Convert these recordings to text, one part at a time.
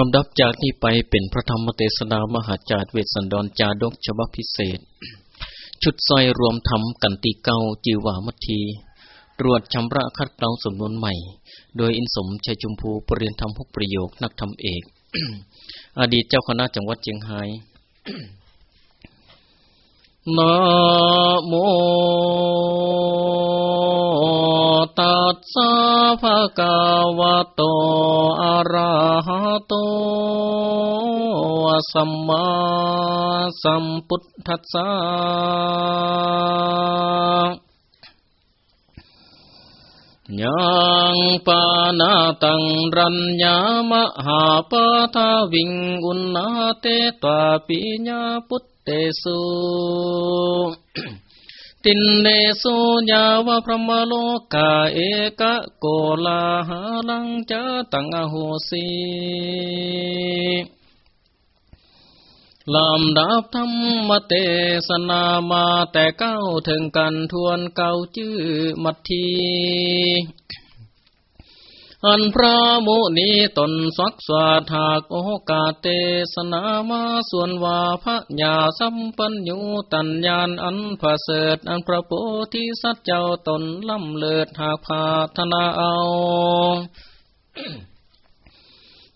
ลำดับจากนี้ไปเป็นพระธรรมเทศนามหาจารย์เวสสันดรจาดกฉบับพิเศษ ชุดซอยรวมธรรมกันติเก้าจิวามัที ตรวจชำระคัดเกลาสมนวนใหม่ โดยอินสมชัยจุมพูปรริยนธรรมหกประโยคนักธรรมเอก อดีตเจ้าคณะจังหวัดเชียงไฮ้นะโมตัสสะภะคะวะโตอะราย งปานาตังรัญญามหาปะทาวิงอุณนาเตตวาปิญาพุต เตสุตินเนสุญาวพระมโลกาเอกะโกลาหาลังจะตังอโหสีลำดับธรรมเตสนามาแต่เก้าถึงกันทวนเก่าชื่อมัทที อันพระโมนีตนสักสาถากโอกาเตสนามาส่วนว่าพระญาสัมปัญญูตัญญาณอันผาเสดอันพระโพธิสัตว์เจ้าตนล่ำเลิศหากพาธนาเอา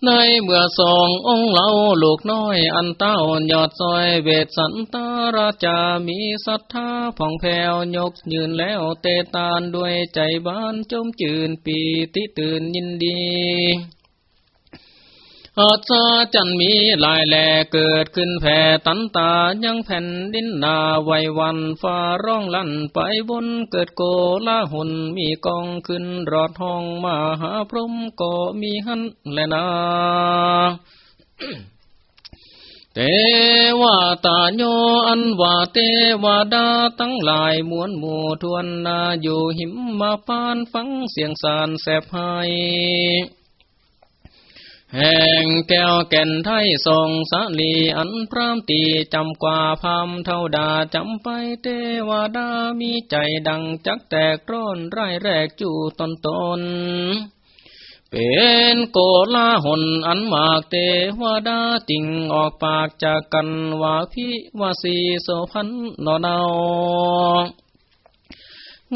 ในเมื่อสององค์เล่าลูกน้อย อันเต้ายอดซอยเวทสันตาราจามีศรัทธาผ่องแผ้วยกยืนแล้วเตตานด้วยใจบ้านจมจืนปีติตื่นยินดี อาซาจันมีลายแหลเกิดขึ้นแผ่ตันตายังแผ่นดินนาไววันฟ้าร้องลั่นไปบนเกิดโกลาหุนมีกองขึ้นรอดห้องมาหาพรหมก็มีหันแลนาเทวตาโยอันว่าเทวดาตั้งหลายมวนหมู่ทวนนาอยู่หิมมาปานฟังเสียงสารแสบหาย แห่งแก้วแก่นไทยทรงสาลีอันพรามตีจำกว่าพามเท่าดาจำไปเทวดามีใจดังจักแตกร้อนไร่แรกจู่ตนตน เป็นโกลาหนอันมากเทวดาติงออกปากจากกันว่าพิวาสีโสพันนอนา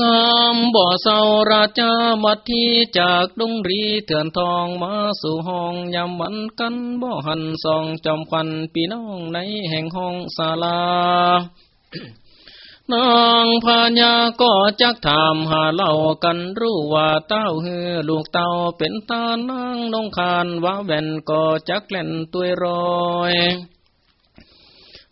งามบ่อเศร้าราชามัดที่จากดงรีเถื่อนทองมาสู่ห้องยำวันกันบ่หันสองจอมควันพี่น้องในแห่งห้องศาลานางพญาก็จักถามหาเล่ากันรู้ว่าเต้าเฮือลูกเต้าเป็นตานางนงคานว่าแว่นก็จักเล่นตัวรอย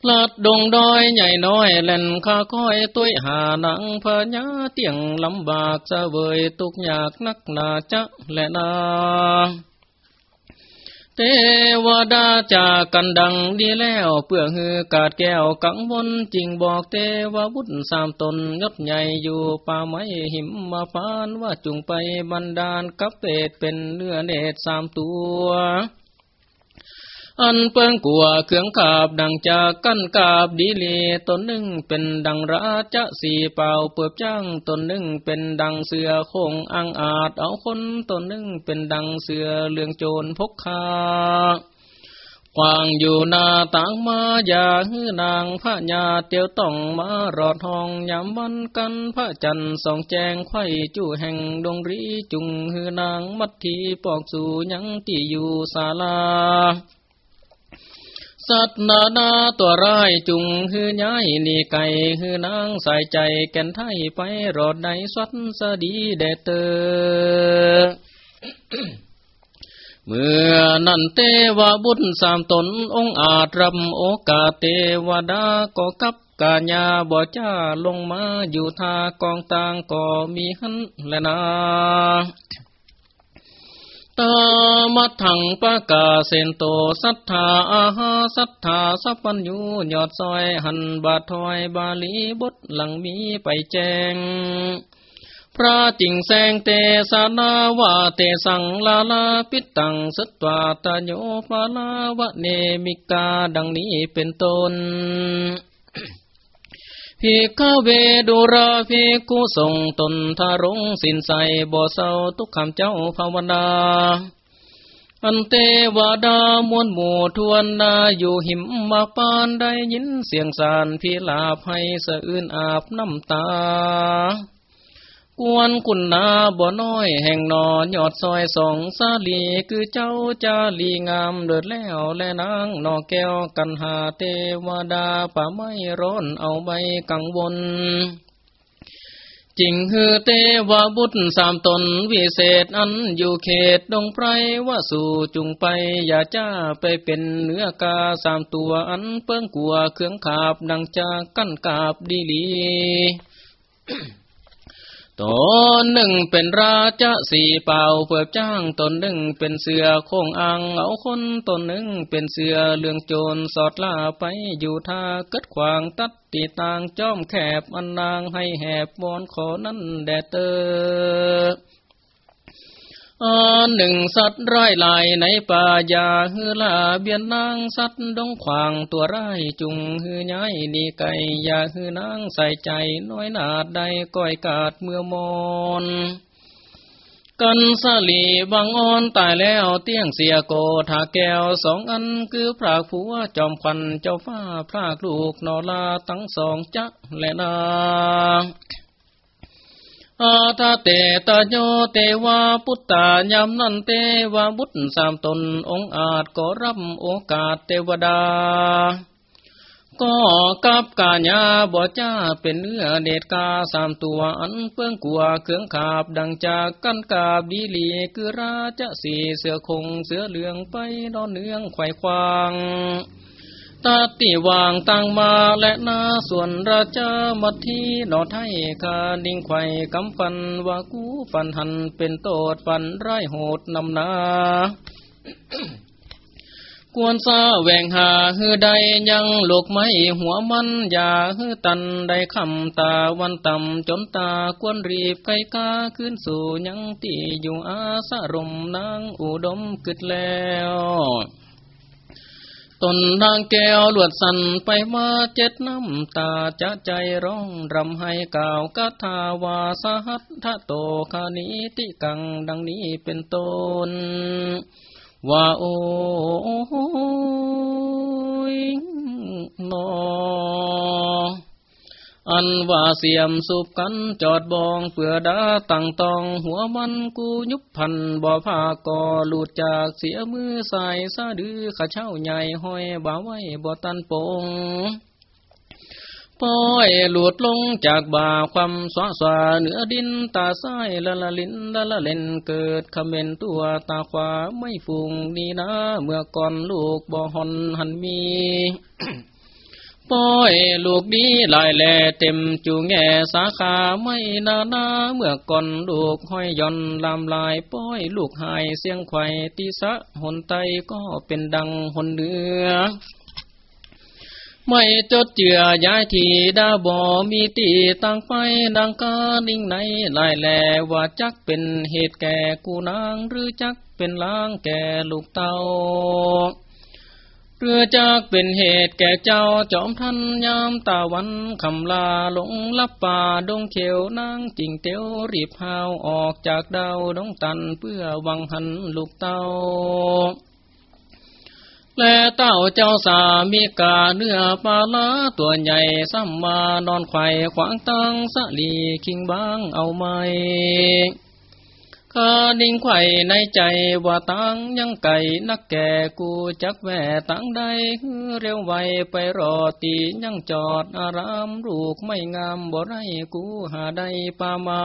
ลัดดงดอยใหญ่น้อยเล่นข้าค้อยตุ้ยหาหนังพญาเตียงลำบากจะเวยตุกยากนักหนาจะและนาเทวดาจากกันดังดีแล้วเพื่อฮือกาดแก้วกังวลจริงบอกเทวบุตรสามตนยศใหญ่อยู่ป่าไม้หิมมาพานว่าจุงไปบันดาลกับเปตเป็นเนื้อเนตรสามตัว อันเปิงกัวเครื่องกาบดังจากกันกาบดีเลตนหนึ่งเป็นดังราชสีเป่าเปิบจ้างตนหนึ่งเป็นดังเสือคงอังอาจเอาคนตนหนึ่งเป็นดังเสือเลืองโจรพกคากวางอยู่นาต่างมาอย่าฮือนางพระญาเตียวต้องมารอดห้องยามวันกันพระจันทร์ส่องแจงไข่จู่แห่งดงรีจุงฮือนางมัดทีปอกสู่ยังที่อยู่ศาลา สัตว์นานาตัวร้ายจุงฮือย้ายนี่ไก่ฮือนางใส่ใจแก่นไทยไปรอดในสวัสสดีเดเตอเมื่อนันเทวบุตรสามตนองอาจรำโอกาเทวดาก็กับกาญาบ่จ้าลงมาอยู่ทากองต่างก็มีหันและนา ตามัดถังปะกาเซนโตสัทธาอาหาสัทธาสัพพัญญูยอดซอยหันบาทถอยบาลีบทหลังมีไปแจงพระจิงแสงเตสานาวาเตสังลาลาปิตังสตวาตโยปาลาวะเนมิกาดังนี้เป็นต้น พิกเวดุราภิกขุทรงตนทารงสินใสบ่เศร้าทุกคำเจ้าภาวนา อันเตวดามวลหมู่ทวนนาอยู่หิมมาปานได้ยินเสียงสารพิลาภให้สะอื้นอาบน้ำตา กวนกุนนาบ่น้อยแห่งนอยอดซอยสองสาลีคือเจ้าจาลีงามเดิดแล้วและนางนอแก้วกันหาเทวดาป่าไม่ร้อนเอาใบกังวลจริงฮือเตวบุตรสามตนวิเศษอันอยู่เขตดงไพรว่าสู่จุงไปอย่าจ้าไปเป็นเนื้อกาสามตัวอันเปิ้งกัวเครื่องขาบดังจากกั้นกาบดีลี ตนหนึ่งเป็นราชสีเป่าเปิบจ้างตนหนึ่งเป็นเสือโคงอังเอาคนตนหนึ่งเป็นเสือเลืองโจรสอดล่าไปอยู่ท่าเกิดขวางตัดตีต่างจ้อมแคบอันนางให้แหบวอนขอนั้นแดเตอ อันหนึ่งสัตว์ร้ายลายในป่ายาฮือลาเบียนนางสัตว์ดงขวางตัวร้ายจุงฮือย้ายดีไก่ยาฮือนางใส่ใจน้อยนาดใดก้อยกาดเมื่อมอนกันสลีบางอ่อนตายแล้วเตี้ยงเสียโกถาแก้วสองอันคือพระผัวจอมควันเจ้าฟ้าพระลูกนอลาทั้งสองจักและนา อาทาเตตโยเตวาพุตตายามนันเตวาบุตรสามตนองอาจก็รับโอกาสเทวดา ก็กับกาญาบ่จ้าเป็นเนื้อเดชกาสามตัวอันเพื่องกัวเครื่องขาบดังจากกันกาบดีลีคือราชสีเสือคงเสือเหลืองไปนอนเนืองไขว่ควาง ตาติวางตังมาและนาส่วนราชามัทีหนอไทยคาดิ่งไข่กำฟันว่ากูฟันหันเป็นโตดฟันไร้โหดนำนากวนซาแหวงหาฮือใดยังลูกไม้หัวมันอย่าฮือตันได้คำตาวันต่ำจนตากวนรีบไกกาขึ้นสู่ยังตีอยู่อาสรมนางอุดมกึดแล้ว ตนนางแก้วลวดสันไปมาเจ็ดน้ำตาจะใจร้องรำให้กล่าวกทาวาสหัตทะโตคานิติกังดังนี้เป็นต้นว่าโอ้ยนอ อันว่าเสียมสุบกันจอดบองเปื่อดาตั้งตองหัวมันกูยุบพันบ่อผ้าก่อหลุดจากเสียมือใส่ซาดื้อข้าเช่าใหญ่ห้อยบ่าไว้บ่ตันโปงป้อยหลุดลงจากบ่าความสวสวาเหนือดินตาซ้ายละละลินละละเล่นเกิดคำเมนตัวตาขวาไม่ฟุงนี่นะ เมื่อก่อนลูกบ่อหอนหันมี ป้อยลูกดีลายแหล่เต็มจูแง่สาขาไม่นานาเมื่อก่อนลูกห้อยย่อนลำลายป้อยลูกหายเสียงไข่ตีสะหนไตก็เป็นดังหนเนือไม่จดเจือย้ายทีดาบอมีตีตั้งไฟดังกาดิ่งในลายแหลว่าจักเป็นเหตุแก่กูนางหรือจักเป็นล้างแก่ลูกเตา เรือจากเป็นเหตุแก่เจ้าจอมทันยามตาวันคำลาหลงลับป่าดงเขียวนางจิงเตียวรีบหาวออกจากดาวดงตันเพื่อวังหันลูกเต้าและเต้าเจ้าสามีกาเนื้อปลาลาตัวใหญ่ซ้ำมานอนไข่ขวางตังสะลีคิงบางเอาไหม ข้าดิ่งไข่ในใจว่าตังยังไก่นักแก่กูจักแว่ตังใดเร็วไวไปรอตียังจอดอารามลูกไม่งามบ่ไรกูหาได้ปามา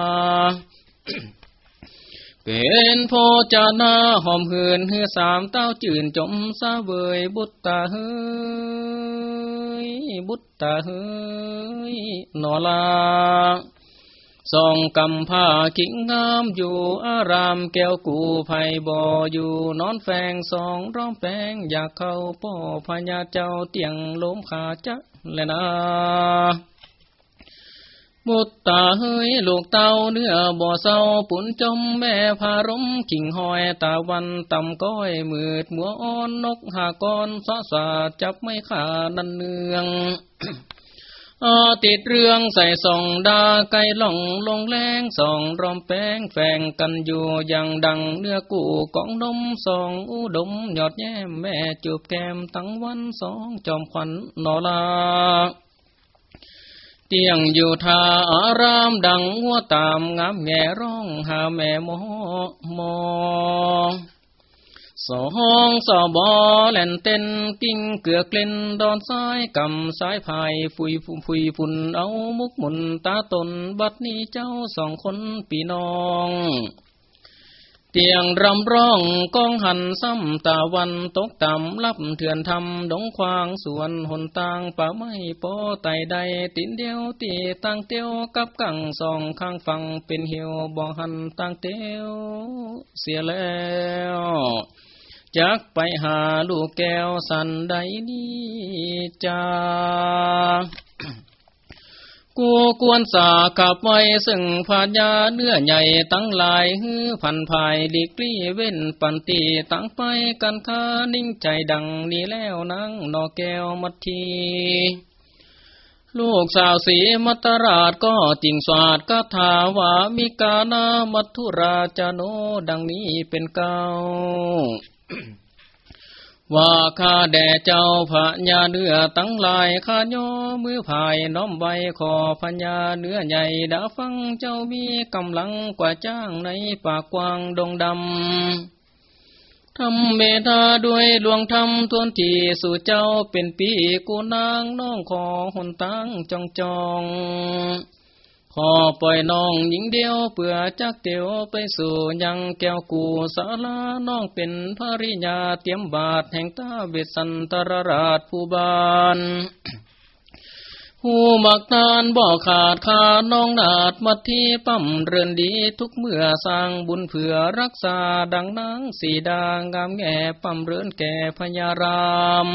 เป็นโพจานาหอมเหืนเฮือสามเต้าจื่นจมซาเวยบุตตาเฮยบุตตาเฮยนอลา ส่องกำผ้าขิงงามอยู่อารามแก้วกูไผ่บ่ออยู่นอนแฝงสองร้องแปงอยากเข้าป่อพญาเจ้าเตียงล้มขาจะแลนะบุตตาเฮยลูกเต้าเนื้อบ่อเศร้าปุ่นจมแม่พารมกิ่งหอยตาวันต่ำก้อยมืดมัวอ่อนนกหากรสะสาจับไม่ขานันเนือง อาติดเรื่องใส่ส่องดาไก่ล่องลงแรงส่องรอมแป้งแฝงกันอยู่อย่างดังเนื้อกูกองนมส่องอุดมยอดแย้มแม่จูบแก้มตั้งวันสองจอมขวัญนอลาเตียงอยู่ทาอารามดังหัวตามงามแง่ร้องหาแม่โมโม สองสอบอแล่นเต้นกิ้งเกลือกเล่นดอนซ้ายกำสายพายฟุยฟุยฝุ่นเอามุกหมุนตาตนบัดนี้เจ้าสองคนปีน้องเตียงรำร้องกองหันซ้ำตาวันตกต่ำลับเถื่อนทำดงควางสวนหนตางป่าไม้ปอไตใดตินเดียวตีตั้งเตียวกับกังสองข้างฟังเป็นเหี่ยวบ่หันตั้งเตียวเสียแล้ว จักไปหาลูกแก้วสันใดนี้จ้ากูกวนสาขับไว้ซึ่งผาญาเนื้อใหญ่ตั้งหลายฮือพันภายลีกลี่เว้นปันตีตั้งไปกันคานิ่งใจดังนี้แล้วนั่งนอแก้วมัททีลูกสาวสีมัตราชก็จิงสวาดกาถาว่ามิกานามัทุราจโนดังนี้เป็นเก้า ว่าข้าแด่เจ้าพระญาเนื้อตั้งลายข้าย่อมือภายน้อมใบขอพญาเนื้อใหญ่ดาฟังเจ้ามีกำลังกว่าจ้างในปากกว้างดงดำทำเมตาด้วยดวงธรรมทวนทีสู่เจ้าเป็นปีกูนางน้องขอหนตั้งจองจอง ขอปล่อยน้องหญิงเดียวเปื่อจักเตียวไปสู่ยังแก้วกูสาลาน้องเป็นภริยาเตรียมบาทแห่งตาเวสันตรราชผู้บานผู้มักทานบ่ขาดขาน้องนาดมัดที่ปั้มเรือนดีทุกเมื่อสร้างบุญเผื่อรักษาดังนางสีดางามแง่ปั้มเรือนแก่พญาราม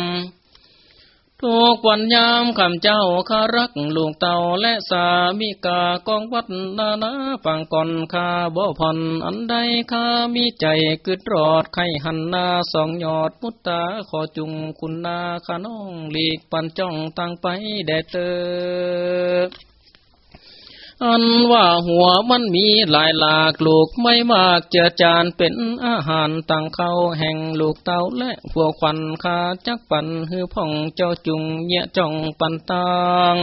ทุกวันยามคำเจ้าคารักลูกเต่าและสามิกากองวัดนานาฟังก่อนคาบ่ผ่อนอันใดคามีใจกึดรอดไข่หันนาสองยอดมุตตาขอจุงคุณนาขาน้องหลีกปันจ้องตั้งไปแดดเตอ อันว่าหัวมันมีหลายหลากลูกไม่มากเจอจานเป็นอาหารต่างเขาแห่งลูกเต่าและหัวควันคาจักปันฮือพ่องเจ้าจุงเยะจ่องปันตาง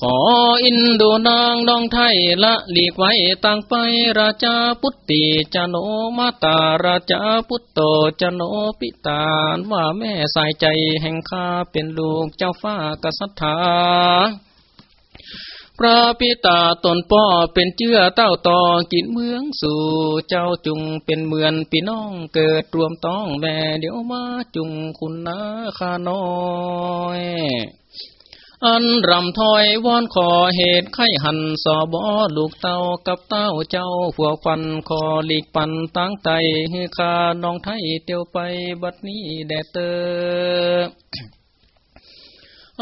ขออินดูนางดองไทยละหลีกไว้ต่างไปราชาพุทธิจโนมาตาราชาพุทโตจโนปิตานว่าแม่สายใจแห่งข้าเป็นลูกเจ้าฟ้ากษัตริย์ พระพิตาตนป้อเป็นเจื้อเต้าตอกินเมืองสู่เจ้าจุงเป็นเหมือนพี่น้องเกิดรวมต้องแม่เดี๋ยวมาจุงคุณนาคาน้อยอันรำถอยวอนขอเหตุไข้หันสอบอลูกเต้ากับเต้าเจ้าผัวควันขอหลีกปันตั้งไตให้คาน้องไทยเตียวไปบัดนี้แดดเตอ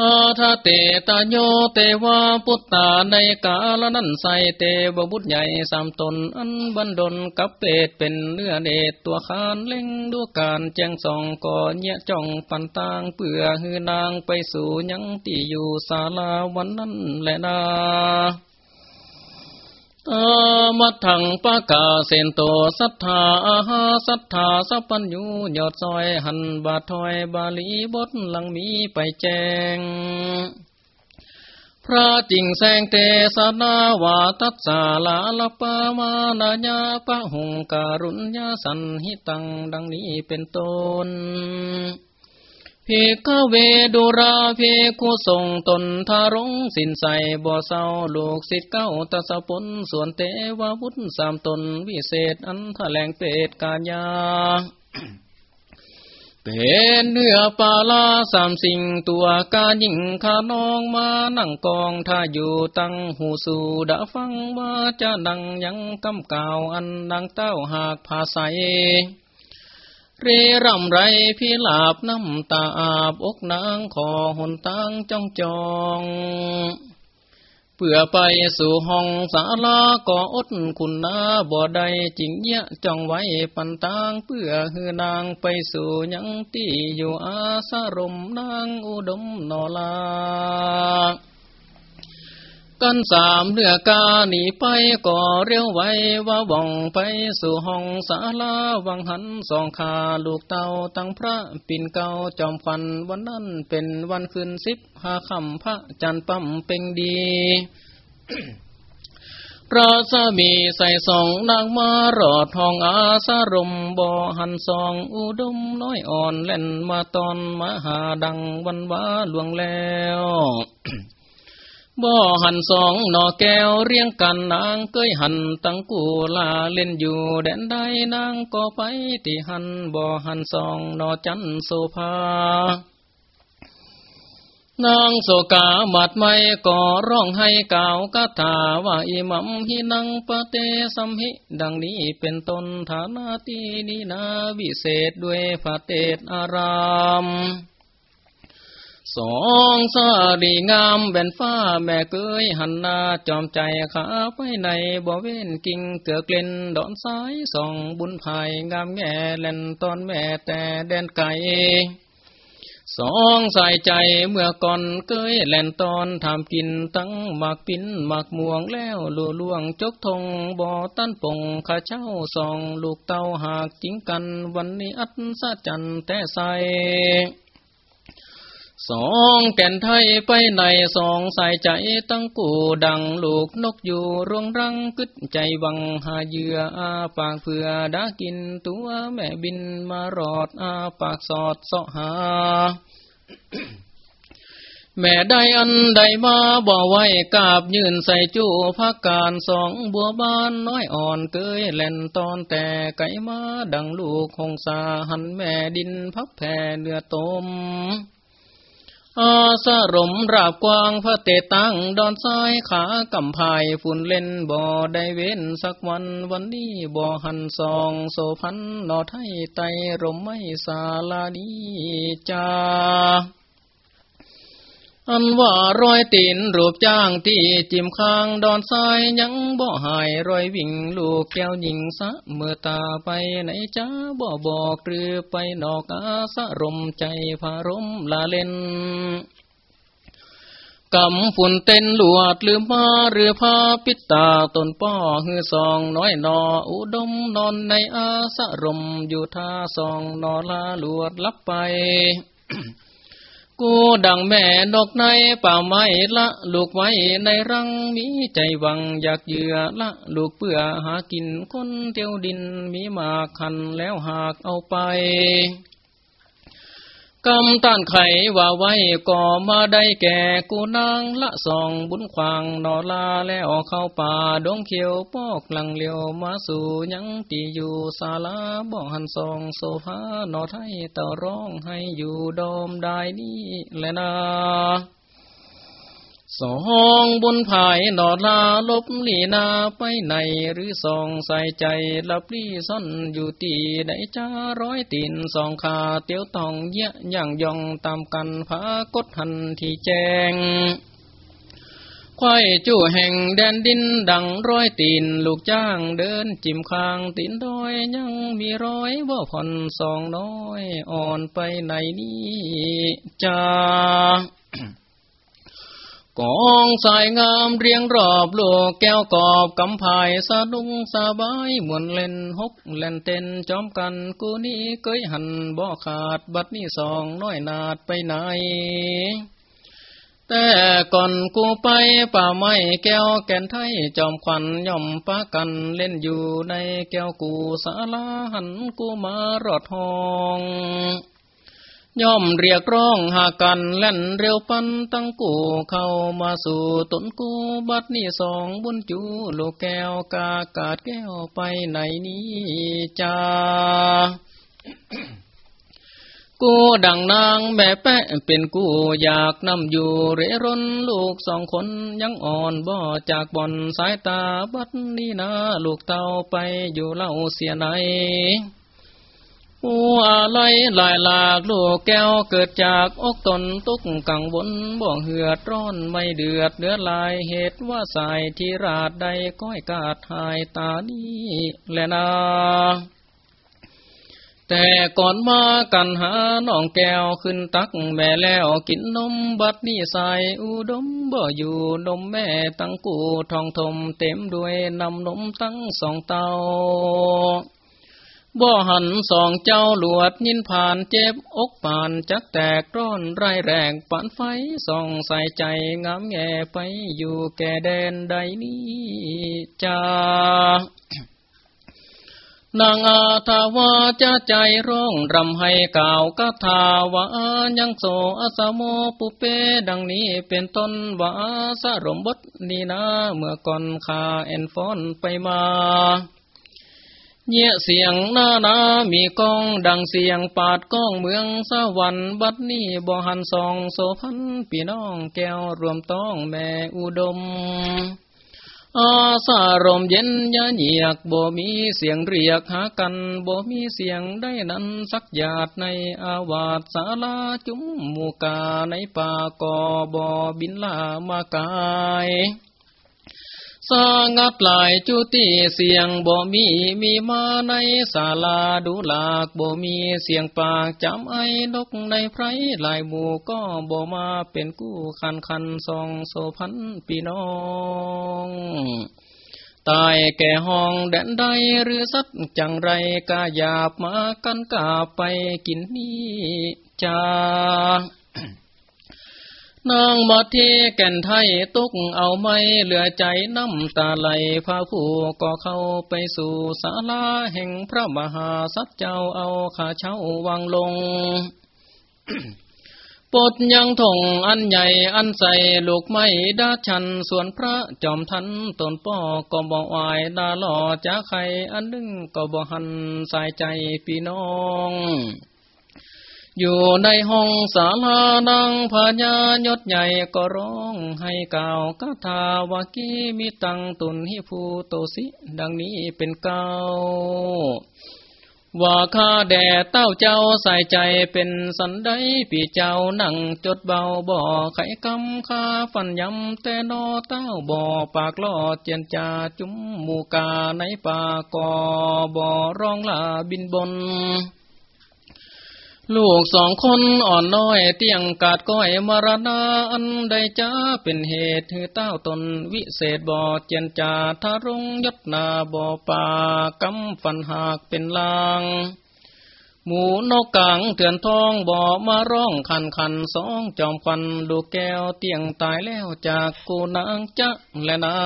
อาทาเตตาโยเตวาพุตตาในกาลนั้นใสเตวบุตรใหญ่สามตน อันบันดลกับเปตเป็นเนื้อเดตตัวคานเล่งดูการแจ้งส่องก่อเนียจ่องปันตางเปื่อหือนางไปสู่ยังที่อยู่ศาลาวันนั้นแหละนา มัทังปะกาเซนโตสัทธาอาหาสัทธาสัพพัญญูยอดซอยหันบาทอยบาลีบทหลังมีไปแจงพระจิงแสงเตสนาวาตัสสาลาลปามานายาปะหงการุญญาสันหิตังดังนี้เป็นต้น เพกเวดุราเพกุทรงตนทารงสินใสบ่อเศร้าลูกศิษย์เก้าตะสะปนส่วนเตวาวุฒสามตนวิเศษอันทะแหลงเปตกาญาเป็นเนื้อปาลาสามสิ่งตัวกายิ่งขาน้องมานั่งกองถ้าอยู่ตั้งหูสูดาฟังว่าจะดังยังกำก่าวอันดังเต้าหากภาษา เรร่ำไรพิลาบน้ำตาอาบอกนางขอหนตังจ้องจองเพื่อไปสู่ห้องสาลาก็อดคุณนาบ่ได้จริงเยะจ้องไว้ปันตางเพื่อฮือนางไปสู่ยังที่อยู่อาสารมนางอุดมนอลา กันสามเนื้อกาหนีไปก่อเรียวไว้ว่าว่องไปสู่ห้องสาลาวังหันสองขาลูกเต่าตั้งพระปิ่นเก่าจอมฟันวันนั้นเป็นวันคืนสิบหาคำพระจันปั๊มเป่งดีพระสามีใส่สองนางมารอดทองอาสารมบ่อหันสองอุดมน้อยอ่อนเล่นมาตอนมหาดังวันว้าหลวงแล้ว บ่หันสองนอแก้วเรียงกันนางเกยหันตั้งกูลาเล่นอยู่แดนใดนางก็ไปที่หันบ่หันสองนอจันโซภานางโสกาบัดไม่ก่อร้องให้กล่าวกถาว่าอิมัมหินังปะเตสัมหิ ดังนี้เป็นตนฐานาตีนีนาวิเศษด้วยพระเตศอาราม สองสาดีงามแบนฟ้าแม่เกยหันนาจอมใจขาไปในบ่เว้นกิ่งเกือกเล่นดอนซ้ายส่องบุญภายงามแง่เล่นตอนแม่แต่แดนไก่สองใส่ใจเมื่อก่อนเกยแล่นตอนทำกินตั้งหมากปิ้นหมากม่วงแล้วลัวล่วงจกทงบ่อตั้นปงข้าเช่าสองลูกเต้าหากจิงกันวันนี้อัศสะจันแต่ใส สองแก่นไทยไปในสองใส่ใจตั้งกูดังลูกนกอยู่รวงรังกึดใจวังหาเยื่ออาปากเพื่อดากินตัวแม่บินมารอดอาปากสอดเสาะหา แม่ได้อันใดมาบ่ไว้กาบยืนใส่จู่พักการสองบัวบานน้อยอ่อนเกยแล่นตอนแต่ไก่มาดังลูกหงสาหันแม่ดินพับแผ่เนื้อตม อาสรมราบกวางพระเตตังดอนซ้ายขากำพายฝุ่นเล่นบ่อได้เว้นสักวันวันนี้บ่อหันซองโซพันนอไทยไตรมไม่สาลาดีจา อันว่ารอยตีนรูปจ้างที่จิมค้างดอนทรายยังบ่หายรอยวิ่งลูกแก้วหญิงสะเมื่อตาไปไหนจ้าบ่บอกหรือไปนอกอาสะรมใจพารมลาเล่นกำฝุ่นเต้นหลวดลืมมาหรือพาปิตาตนป้อหือสองน้อยนออุดมนอนในอาสะรมอยู่ท่าสองนอลาหลวดลับไป กูดังแม่ดอกในป่าไม้ละลูกไว้ในรังมีใจหวังอยากเหยื่อละลูกเปื่อหากินคนเตียวดินมีมาคันแล้วหากเอาไป กำต้านไขว่าไว้ก่อมาได้แก่กูนางละสองบุญควางนอลาแล้วเข้าป่าดงเขียวปอกหลังเลียวมาสู่ยังตีอยู่ศาลาบ่หันสองโซฟานอไทยต่อร้องให้อยู่ดอมได้นี่แหละนา สองบุญภายนอดลาลบลีนาไปไหนหรือสองใส่ใจลับลี่ซ่อนอยู่ตีไหนจ้าร้อยตีนสองขาเตียวตองเยะย่างยองตามกันพากดหันที่แจงควายจู่แห่งแดนดินดังร้อยตีนลูกจ้างเดินจิมคางตีนดอยยังมีร้อยบ่าผ่อนสองน้อยอ่อนไปไหนนี่จ้า กองสายงามเรียงรอบโลกแก้วกอบกำพายสะดุ้งสบายมวนเล่นหกเล่นเต้นจอมกันกูนี้เกยหันบ่ขาดบัดนี้สองน้อยนาดไปไหนแต่ก่อนกูไปป่าไม้แก้วแก่นไทยจอมควันย่อมปากันเล่นอยู่ในแก้วกูสาลาหันกูมารอดห้อง ย่อมเรียกร้องหากันเล่นเร็วปันตั้งกูเข้ามาสู่ตนกูบัดนี้สองบุญจูโลกแก้วกากาดแก้วไปไหนนี้จ้ากูดังนางแม่แปะเป็นกูอยากนำอยู่เรร่นลูกสองคนยังอ่อนบ่จากบ่อนสายตาบัดนี้นะลูกเต่าไปอยู่เล่าเสียไหน ผู้อะไรหลายหลากลูกแก้วเกิดจากอกตนตุกกังวลบ่เหือดร้อนไม่เดือดเดือดลายเหตุว่าสายที่ราดใดก้อยกาดหายตานี้แลนาแต่ก่อนมากันหาน้องแก้วขึ้นตักแม่แล้วกินนมบัดนี้ใส่อุดมบ่อยู่นมแม่ตั้งกูทองทมเต็มด้วยนำนมตั้งสองเตา บ่หันสองเจ้าหลวดยินผ่านเจ็บอกผ่านจักแตกร้อนไรแรงปานไฟส่องใส่ใจงามแง่ไปอยู่แก่แดนใดนี้จ้านางอาทาวาจะใจร้องรำให้กล่าวกทาวายังโสอสโมปุเปดังนี้เป็นต้นว่าสรมบทนีนาเมื่อก่อนคาแอนฟอนไปมา เงียเสียงหน้านามีกองดังเสียงปาดก้องเมืองสวรรค์บัดนี้บ่หันสองโสพันพี่น้องแก้วรวมต้องแม่อุดม อาสารมเย็นยะเหยียกบ่มีเสียงเรียกหากันบ่มีเสียงได้นั้นสักหยาดในอาวาสศาลาจุมมูกาในป่ากอบ่บินลามากาย สางัดหลายจุติเสียงบ่มีมีมาในศาลาดูหลากบ่มีเสียงปากจำไอ้นกในไพรลายหมู่ก็บ่มาเป็นกู้คันคันสองโซพันพี่น้องตายแก่ห้องแดนใดหรือสัตว์จังไรกาหยาบมากันกาไปกินนี้จ้า นางมาเทแก่นไทยตุกเอาไม่เหลือใจน้ำตาไหลพาผู้ก็เข้าไปสู่ศาลาแห่งพระมหาสัจเจ้าเอาขาเช้าวางลงปดยังถงอันใหญ่อันใสลูกไม้ดาชันส่วนพระจอมทันตนป้อก็บอกวายดาหล่อจะใครอันนึงก็บอกหันสายใจพี่น้อง อยู่ในห้องศาลานังพญายศใหญ่ก็ร้องให้กล่าวคาถาวากีมิตังตุนหิภูโตสิ ดังนี้เป็นเก้าว่าข้าแด่เต้าเจ้าใส่ใจเป็นสันได้ปีเจ้านั่งจดเบาบ่อไข่คำข้าฟันยำแต่นอเต้าบ่อปากลอเจียนจาจุ้มมูกาในป่ากอบ่อร้องลาบินบน ลูกสองคนอ่อนน้อยเตียงกาดก้อยมรณาอันใดจ้าเป็นเหตุให้เต้าตนวิเศษบ่อเจนจาทารงยศนาบ่อป่ากำฟันหากเป็นลาง หมูนกกังเถื่อนทองบ่อมาร้องคันคันสองจอมฟันดูแก้วเตียงตายแล้วจากกูนางจะและนา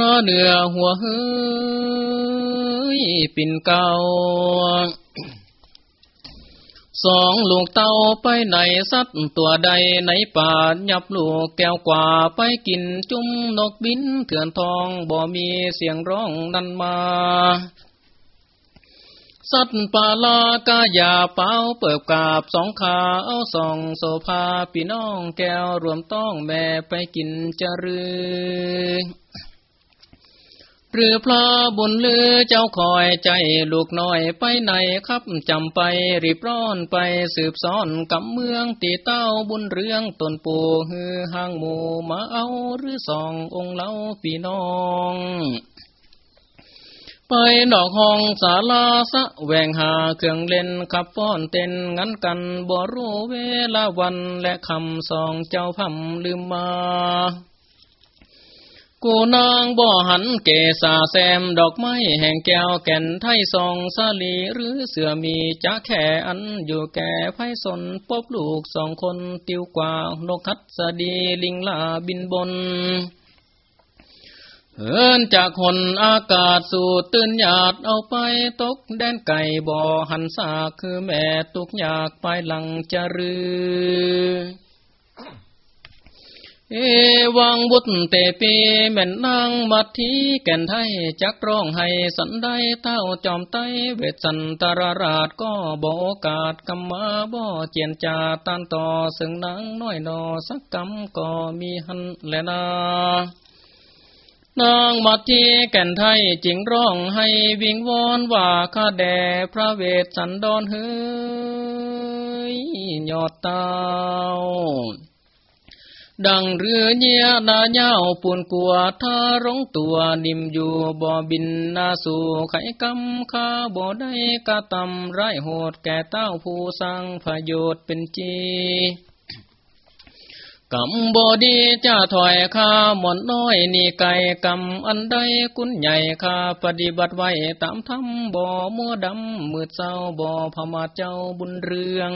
พระเหนือหัวเฮ้ยปิ่นเก่าสองลูกเต้าไปไหนสัตว์ตัวใดในป่ายับลูกแก้วกว่าไปกินจุ้มนกบินเถื่อนทองบ่มีเสียงร้องนั่นมา สัตว์ป่าลากายาเป้าเปิบกาบสองขาเอาสองโซภาพี่น้องแก้วรวมต้องแม่ไปกินจะรือ หรือพระบุญลือเจ้าคอยใจลูกน้อยไปไหนครับจำไปรีบร้อนไปสืบซ้อนกับเมืองตีเต้าบุญเรื่องตนปูฮือห้างหมูมาเอาหรือสององค์เล่าพี่น้องไปดอกห้องศาลาสะแหวงหาเครื่องเล่นขับป้อนเต้นงั้นกันบ่รู้เวลาวันและคำสองเจ้าพำลืมมา กูนางบ่อหันเกษาแซมดอกไม้แห่งแก้วแก่นไทยสองสาลีหรือเสือมีจะแค่อันอยู่แก่ไพสนพบลูกสองคนติวกว่านกคัดสดีลิงลาบินบนเฮินจากคนอากาศสู่ตื่นหยาดเอาไปตกแดนไก่บ่อหันสาคือแม่ตุกอยากไปหลังจะรือ เอวังบุตเตปีแม่นนางมัดทีแก่นไทยจักร้องให้สันได้เต้าจอมไตเวทสันตรราชก็บอกโอกาสกำมาบ่เจียนจาตันต่อซึ่งนางน้อยนอสักกำก็มีหันแลนานางมัดทีแก่นไทยจิงร้องให้วิงวอนว่าข้าแด่พระเวทสันดอนเฮ้ยยอดเต้า ดังเรือเยียนาเย้าปูนกัวท่าร้องตัวนิ่มอยู่บ่อบินนาสู่ไขกำข้าบ่อได้กะตำไรโหดแก่เต้าผู้สร้างพโยชน์เป็นจีกำบอดีจะถอยข้าหมอนน้อยนี่ไก่กำอันใดกุนใหญ่ข้าปฏิบัติไว้ตามธรรมบ่อมัวดำมืดเศร้าบ่อพมาเจ้าบุญเรือง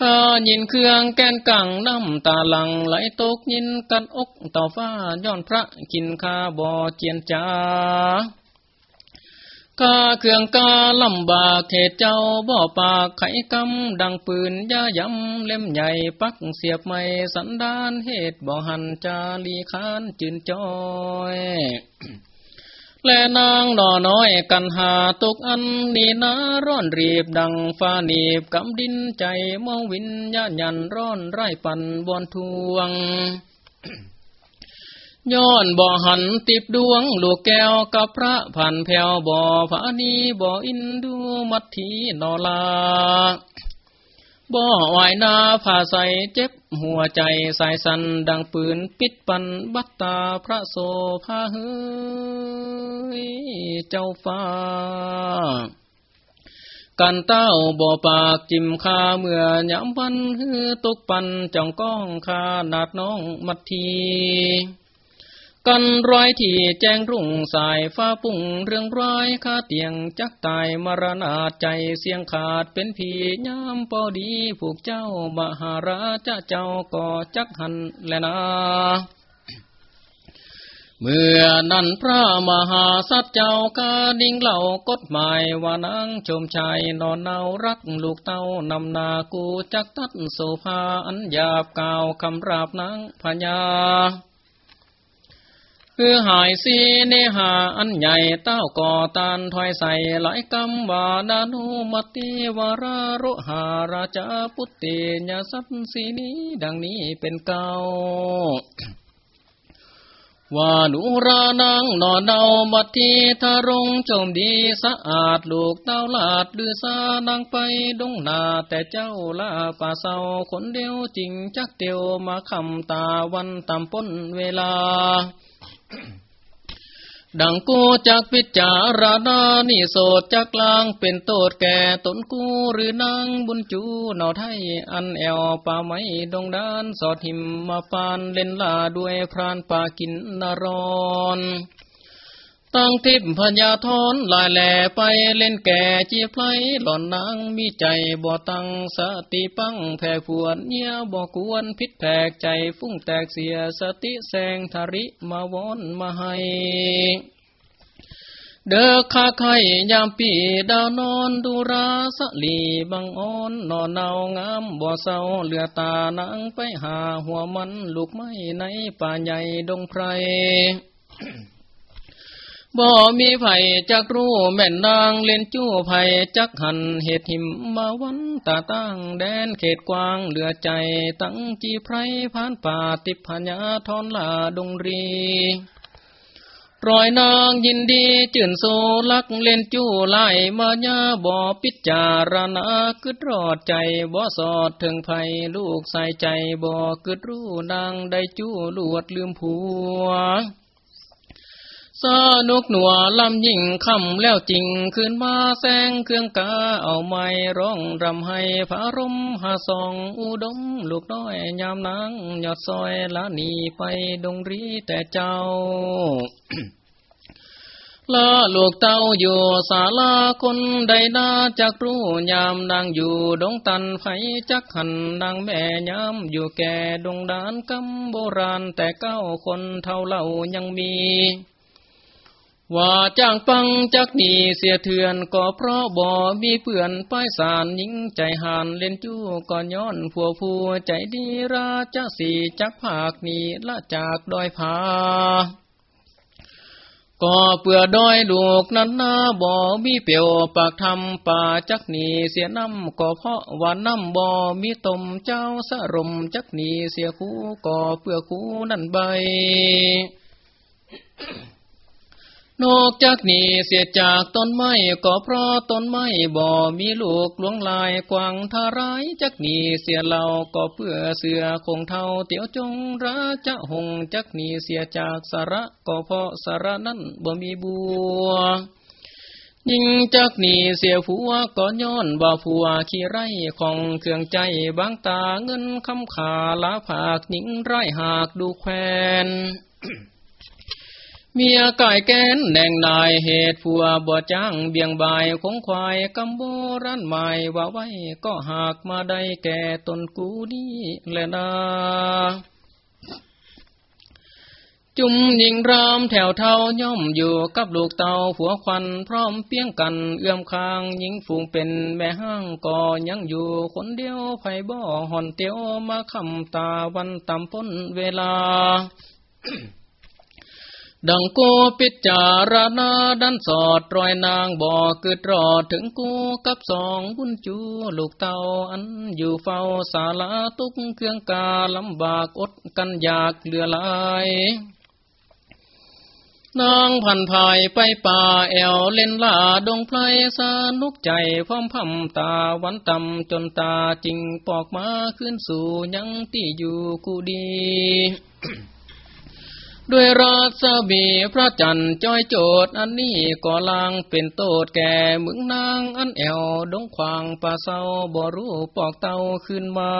ข้ายินเครื่องแกนกังน้ำตาหลังไหลตกยินกันอกต่อฟ้าย้อนพระกินข้าบ่อเจียนจ้ากาเครื่องกาลำบากเขตเจ้าบ่อปากไขกำดังปืนย่ายำเล่มใหญ่ปักเสียบไม่สันดานเหตุบ่หันจาลีคานจืนจอย และนางนอน้อยกันหาตกอันนี่นาร้อนรีบดังฟ้านีบกำดินใจมองวินญาญันร้อนไร่ปันบอนทวง ย้อนบ่อหันติบดวงลูกแก้วกับพระผ่านแผ่วบ่อผานีบ่ออินดูมัททีนอลา บ่ไหวนาผ่าใสเจ็บหัวใจสายสันดังปืนปิดปันบัตตาพระโสภาเฮยเจ้าฟ้า กันเต้าบ่อปากจิมคาเมื่อยามวันฮือตกปันจ้องก้องคานาดน้องมัดที กันร้อยที่แจ้งรุ่งสายฟ้าปุ่งเรื่องร้ายข้าเตียงจักตายมรณาใจเสียงขาดเป็นผียามปอดีผูกเจ้ามหาราชเจ้าก็จักหันแลนะเมื่อนั้นพระมหาสัตว์เจ้ากาดิ่งเหล่ากฎหมายว่านางชมชายนอนเนารักลูกเต้านำนากูจักตัดโซภาอันหยาบกาวคำราบนางพญา คือหายสีเนหาอันใหญ่เต้าก่อตานถอยใส่หลายกำวาดานุมติวารารุหาราชาพุตติญาสัตสีนี้ดังนี้เป็นเก่าว่านุรานังนอนเดาบัดทีทารงชมดีสะอาดลูกเต้าลาดลือซานังไปดงนาแต่เจ้าลาป่าเศร้าคนเดียวจริงจักเดียวมาคำตาวันตามป้นเวลา ดังกูจักพิจารณานี่โสดจักลางเป็นโตดแก่ตนกูหรือนางบุญจูนอไทยอันแอวป่าไม้ดงดานสอดหิมมาปานเล่นลาด้วยพรานป่ากินนารอน ตั้งทิพพญาทอนลายแหล่ไปเล่นแก่จีไพลหล่อนนางมีใจบ่ตั้งสติปังแผ่ผวนเนียบ่กวนพิษแผกใจฟุ้งแตกเสียสติแสงทาริมาวอนมาให้เด้อข้าไข่ยามปีดาวนอนดูราสลีบังอ่อนนอนเนางามบ่เศร้าเหลือตานางไปหาหัวมันลูกไม้ในป่าใหญ่ดงไพร บ่มีไผจักรู้แม่นนางเล่นจู้ไผจักหันเหตุหิมมาวันตาตั้งแดนเขตกว้างเหลือใจตั้งจีไพรผ่านป่าติพญาทอนลาดงรีรอยนางยินดีจื่นโซลักเล่นจู้ไล่มาญาบ่ปิจารณากึดรอดใจบ่สอดถึงไผลูกใส่ใจบ่กึดรู้นางได้จู้ลวดลืมผัว สนุกหนัวลำยิ่งคำแล้วจริงขึ้นมาแสงเครื่องกาเอาไม้ร้องรำให้ผารมหาสองอุดมลูกน้อยยามนางยอดซอยละนีไปดงรีแต่เจ้าลาลูกเต้าอยู่ศาลาคนใดนาจักรู้ยามนางอยู่ดงตันไผจักหันนางแม่ยามอยู่แก่ดงดานกำโบราณแต่เก้าคนเท่าเล่ายังมี ว่าจ้างปังจักหนีเสียเถื่อนก็เพราะบ่ มีเปื่อนป้ายสารยิงใจหานเล่นจู้ก่อนย้อนผัวผัวใจดีราชสีจักภาคหนีละจากดอยผาก็เปื่อดอยลูกนั้นนาบ่มีเปียวปากทำป่าจักหนีเสียน้ำก็เพราะว่าน้ำบ่มีตมเจ้าสรมจักหนีเสียคู่ก็เปื่อคู่นั่นใบ นอกจากนี้เสียจากต้นไม้ก็เพราะต้นไม้บ่ มีลูกหลวงลายกวางทารายจักนี้เสียเราก็เพื่อเสือคงเท่าเตียวจงราจะหงจักนี้เสียจากสาระก็เพราะสาระนั้นบ่มีบัวยิ่งจากนี้เสียผัวก็ย้อนว่าผัวขี้ไรของเครื่องใจบางตาเงินคำขาลาผากหญิงไรหากดูแควน เมียก่ายแกนแดงนายเหตุผัวบ่จ้างเบียงบายคงควายกำโบรันใหม่ว่าไว้ก็หากมาได้แก่ตนกูนี้แลยนะจุมยิงรามแถวเท่าย่อมอยู่กับลูกเต่าผัวควันพร้อมเปียงกันเอื้อมคางยิงฝูงเป็นแม่ห้างก็ยังอยู่คนเดียวไผบ่อหอนเตียวมาคำตาวันตำพ้นเวลา ดังกูปิจารณาดันสอดรอยนางบ่อเกิดรอดถึงกูกับสองบุญจูลูกเต่าอันอยู่เฝ้าสาลาตุกเครื่องกาลำบากอดกันอยากเหลือลายนางพันภายไปป่าแอวเล่นลาดงไพรสนุกใจพร้อมพัมตาวันตำจนตาจริงปอกมาขึ้นสู่ยังที่อยู่กูดี ด้วยราศบีพระจันทร์จอยโจดอันนี้ก่อลางเป็นโตดแก่มึงนางอันแอวดงควางป่าเศร้าบ่รู้ปอกเตาขึ้นมา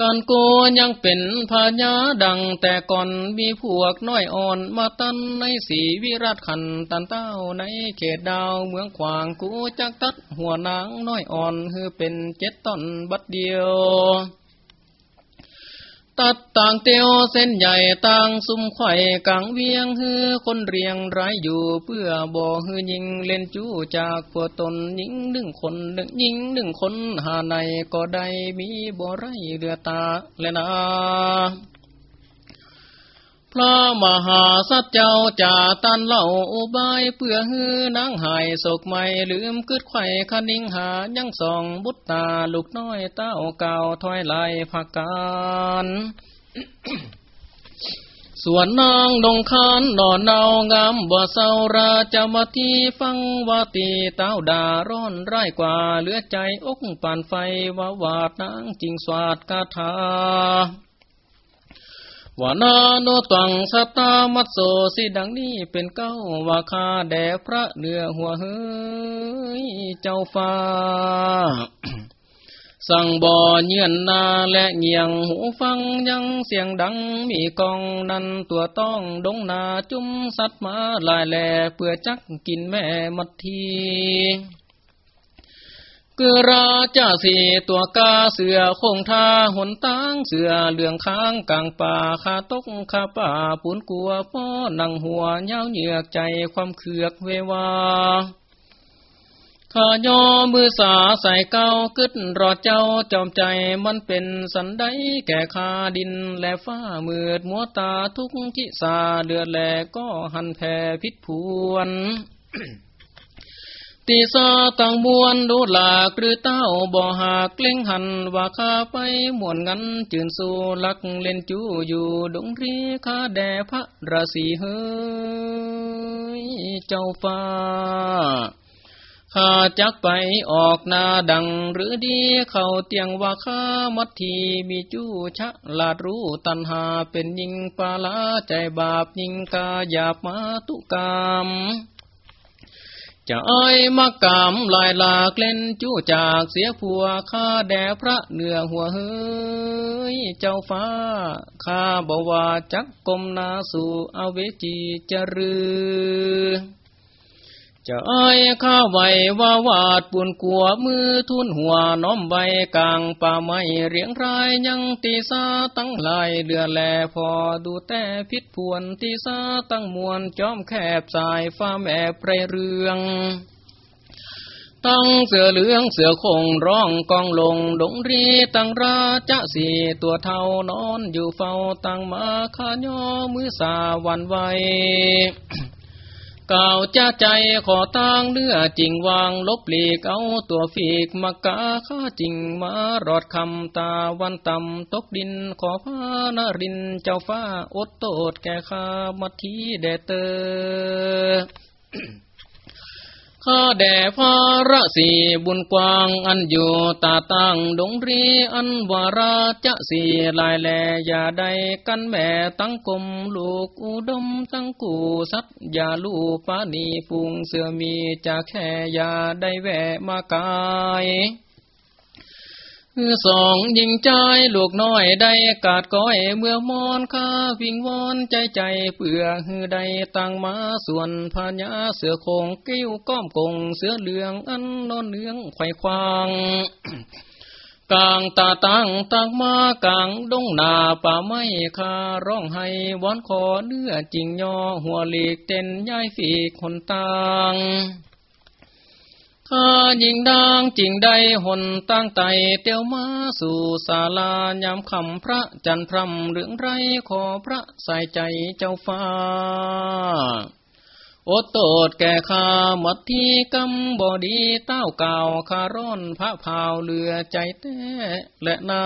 การโกยังเป็นพญาดังแต่ก่อนมีพวกน้อยอ่อนมาตันในสีวิราชขันตันเต้าในเขตดาวเมืองขวางกูจักตัดหัวนางน้อยอ่อนคือเป็นเจ็ดต้นบัดเดียว ตัดต่างเตียวเส้นใหญ่ต่างซุ่มไข่กังเวียงฮือคนเรียงรายอยู่เพื่อบ่ฮือยิงเล่นจู้จากพวตนยิงหนึ่งคนหนึ่งยิงหนึ่งคนหาในก็ได้มีบ่ไรเรือตาและนา พระมหาสัจเจ้าจ่าตันเล่าอุบายเพื่อฮือนางหายโศกไม่ลืมกึดไข่คนิ่งหายังส่องบุตตาลูกน้อยเต้าเก่าถอยไหลผักการส่วนนางดงคานนอนเนางามบ่เศร้าราจะมาทีฟังวาตีเต้าด่าร้อนไร้กว่าเหลือใจอกป่านไฟว่าวาดนางจริงสวาดกาถา วานาโนตังสตามัตโสสิดังนี้เป็นเก้าว่าคาแด่พระเนื้อหัวเฮ้ยเจ้าฟ้า สั่งบ่อเยือนนาและเงียงหูฟังยังเสียงดังมีกองนันตัวต้องดงนาจุ้มสัตมาลายแหล่เพื่อจักกินแม่มัดที กือราเจ้าสีตัวกาเสือคงทาหนตางเสือเหลืองค้างกลางป่าคาตกคาป่าปุนกัวป้อนังหัวเย้าเหยือกใจความเขือกเววาข้ายอมือสาใส่เก้ากึดรอเจ้าจอมใจมันเป็นสันไดแก่คาดินและฟ้ามืดมัวตาทุกทิสาเดือดแหลก็หันแผ่พิษพวน ตีซาตังมวนดูหลากหรือเต้าบ่หากเล่งหันว่าข้าไปมวนงันจืนสู่ลักเล่นจูอยู่ดงรีข้าแด่พระราศีเฮยเจ้าฟ้าข้าจักไปออกนาดังหรือดีเข้าเตียงว่าข้ามัดทีมีจู้ชะลาดรู้ตันหาเป็นยิงปาลาใจบาปยิงกาหยาบมาตุกาม จะอ้อยมากามลายหลากเล่นจู้จากเสียผัวข้าแด่พระเนื้อหัวเฮ้ยเจ้าฟ้าข้าบว่าจักกมนาสู่อเวจีจรือ จะเอ้ข้าไว้ว่าวาดปุ่นกัวมือทุนหัวน้อมใบกลางป่าไม้เรียงรายยังตีซาตั้งลายเรือแลพอดูแต่พิษพวนตีซาตั้งมวลจอมแคบสายฟ้าแม่ไพรเรืองตั้งเสือเหลืองเสือคงร้องกองลงดงรีตั้งราจะสีตัวเท่านอนอยู่เฝ้าตั้งมาขายอมือสาวันไว ก่าวจ้าใจขอตั้งเนื้อจริงวางลบหลีกเอาตัวฟีกมากาข้าจริงมารอดคำตาวันต่ำตกดินขอพานรินเจ้าฟ้าอดโตดแก่ข้ามัทีแดเตอ ข้าแด่พระระสีบุญกว้างอันอยู่ตาตั้งดงรีอันวาราจะสีลายแลอย่าใดกันแม่ตั้งกลมลูกอุดมตั้งกูสัตอย่าลูปานีพุงเสือมีจะแค่อย่าได้แวะมากาย สองยิงใจลูกน้อยได้กาดก้อยเมื่อมอนข้าวิงวอนใจใจเปื่อหือใดตั้งมาส่วนพญาเสือโคงกิ้วก้อมกงเสือเหลืองอันนอนเนื้องไข่ควางกลางตาตั้งตั้งมากลางดงนาป่าไม้คาร้องให้วอนขอเนื้อจริงย่อหัวหลีกเต้นย้ายฝีคนต่าง ข้ายิงดังจริงได้หนตั้งไตเตียวมาสู่ศาลายามคำพระจันทรำเรื่องไรขอพระใส่ใจเจ้าฟ้า โอดโตดแก่ข้ามัดที่กำบอดีเต้าเก่าคาร้อนพระพาวเลือใจแต้และนา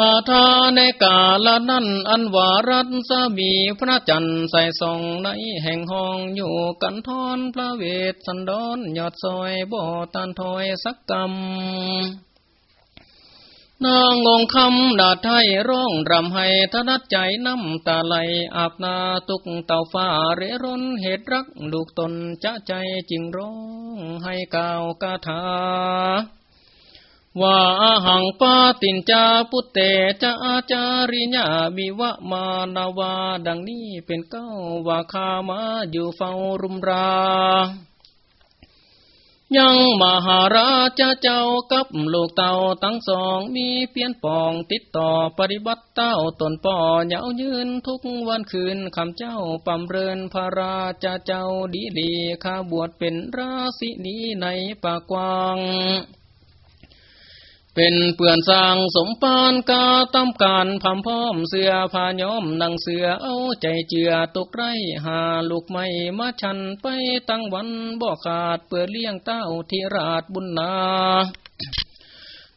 อาทาในกาลนั้นอันวารัตสมีพระจันทร์ใส่ส่องในแห่งห้องอยู่กันทอนพระเวทสันดอนยอดซอยบ่อตันถอยสักกรรมนางงงคำดาไทยร้องรำให้ทนัดใจน้ำตาไหลอาบนาตุกเต่าฟ้าเรร่นเหตุรักลูกตนจะใจจริงร้องให้กาวกาถา ว่าหังปาตินจาพุตเตจะอาจาริญาบิวะมานาวาดังนี้เป็นเก้าว่าคามาอยู่เฝ้ารุมรา ยังมหาราชเจ้ากับลูกเต่าทั้งสองมีเพียนปองติดต่อปฏิบัติเต้าตนป่อเหยายืนทุกวันคืนคำเจ้าปำเรินพระราชเจ้าดีดีข้าบวชเป็นราศีนี้ในปากว้าง เป็นเปื่อนสร้างสมปานกาตำการพำพร้อมเสือพาย้อมนังเสือเอาใจเจือตกไรหาลูกไม่มาชันไปตั้งวันบ่ขาดเปื่อเลี้ยงเต้าที่ราชบุญนา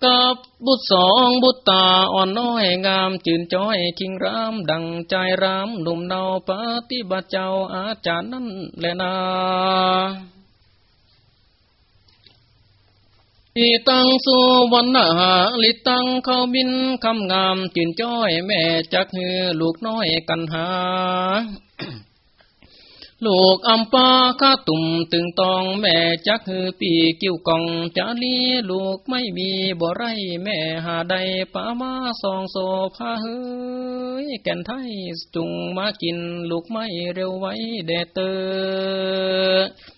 กับบุตรสองบุตรตาอ่อนน้อยงามจืนจ้อยทิงรามดังใจรามหนุ่มเนาปฏิบัติเจ้าอาจารย์นั่นแหละนา อีตังสุวรรณหาลิตังเขาบินคำงามจินจ้อยแม่จักฮือลูกน้อยกันหา ลูกอัมปาข้าตุ่มตึงตองแม่จักฮือปีกิ้วกองจาลีลูกไม่มีบ่ไรแม่หาใดป้ามาสองโซพาเฮ้ยแก่นไทยจุงมากินลูกไม่เร็วไว้แดเตอ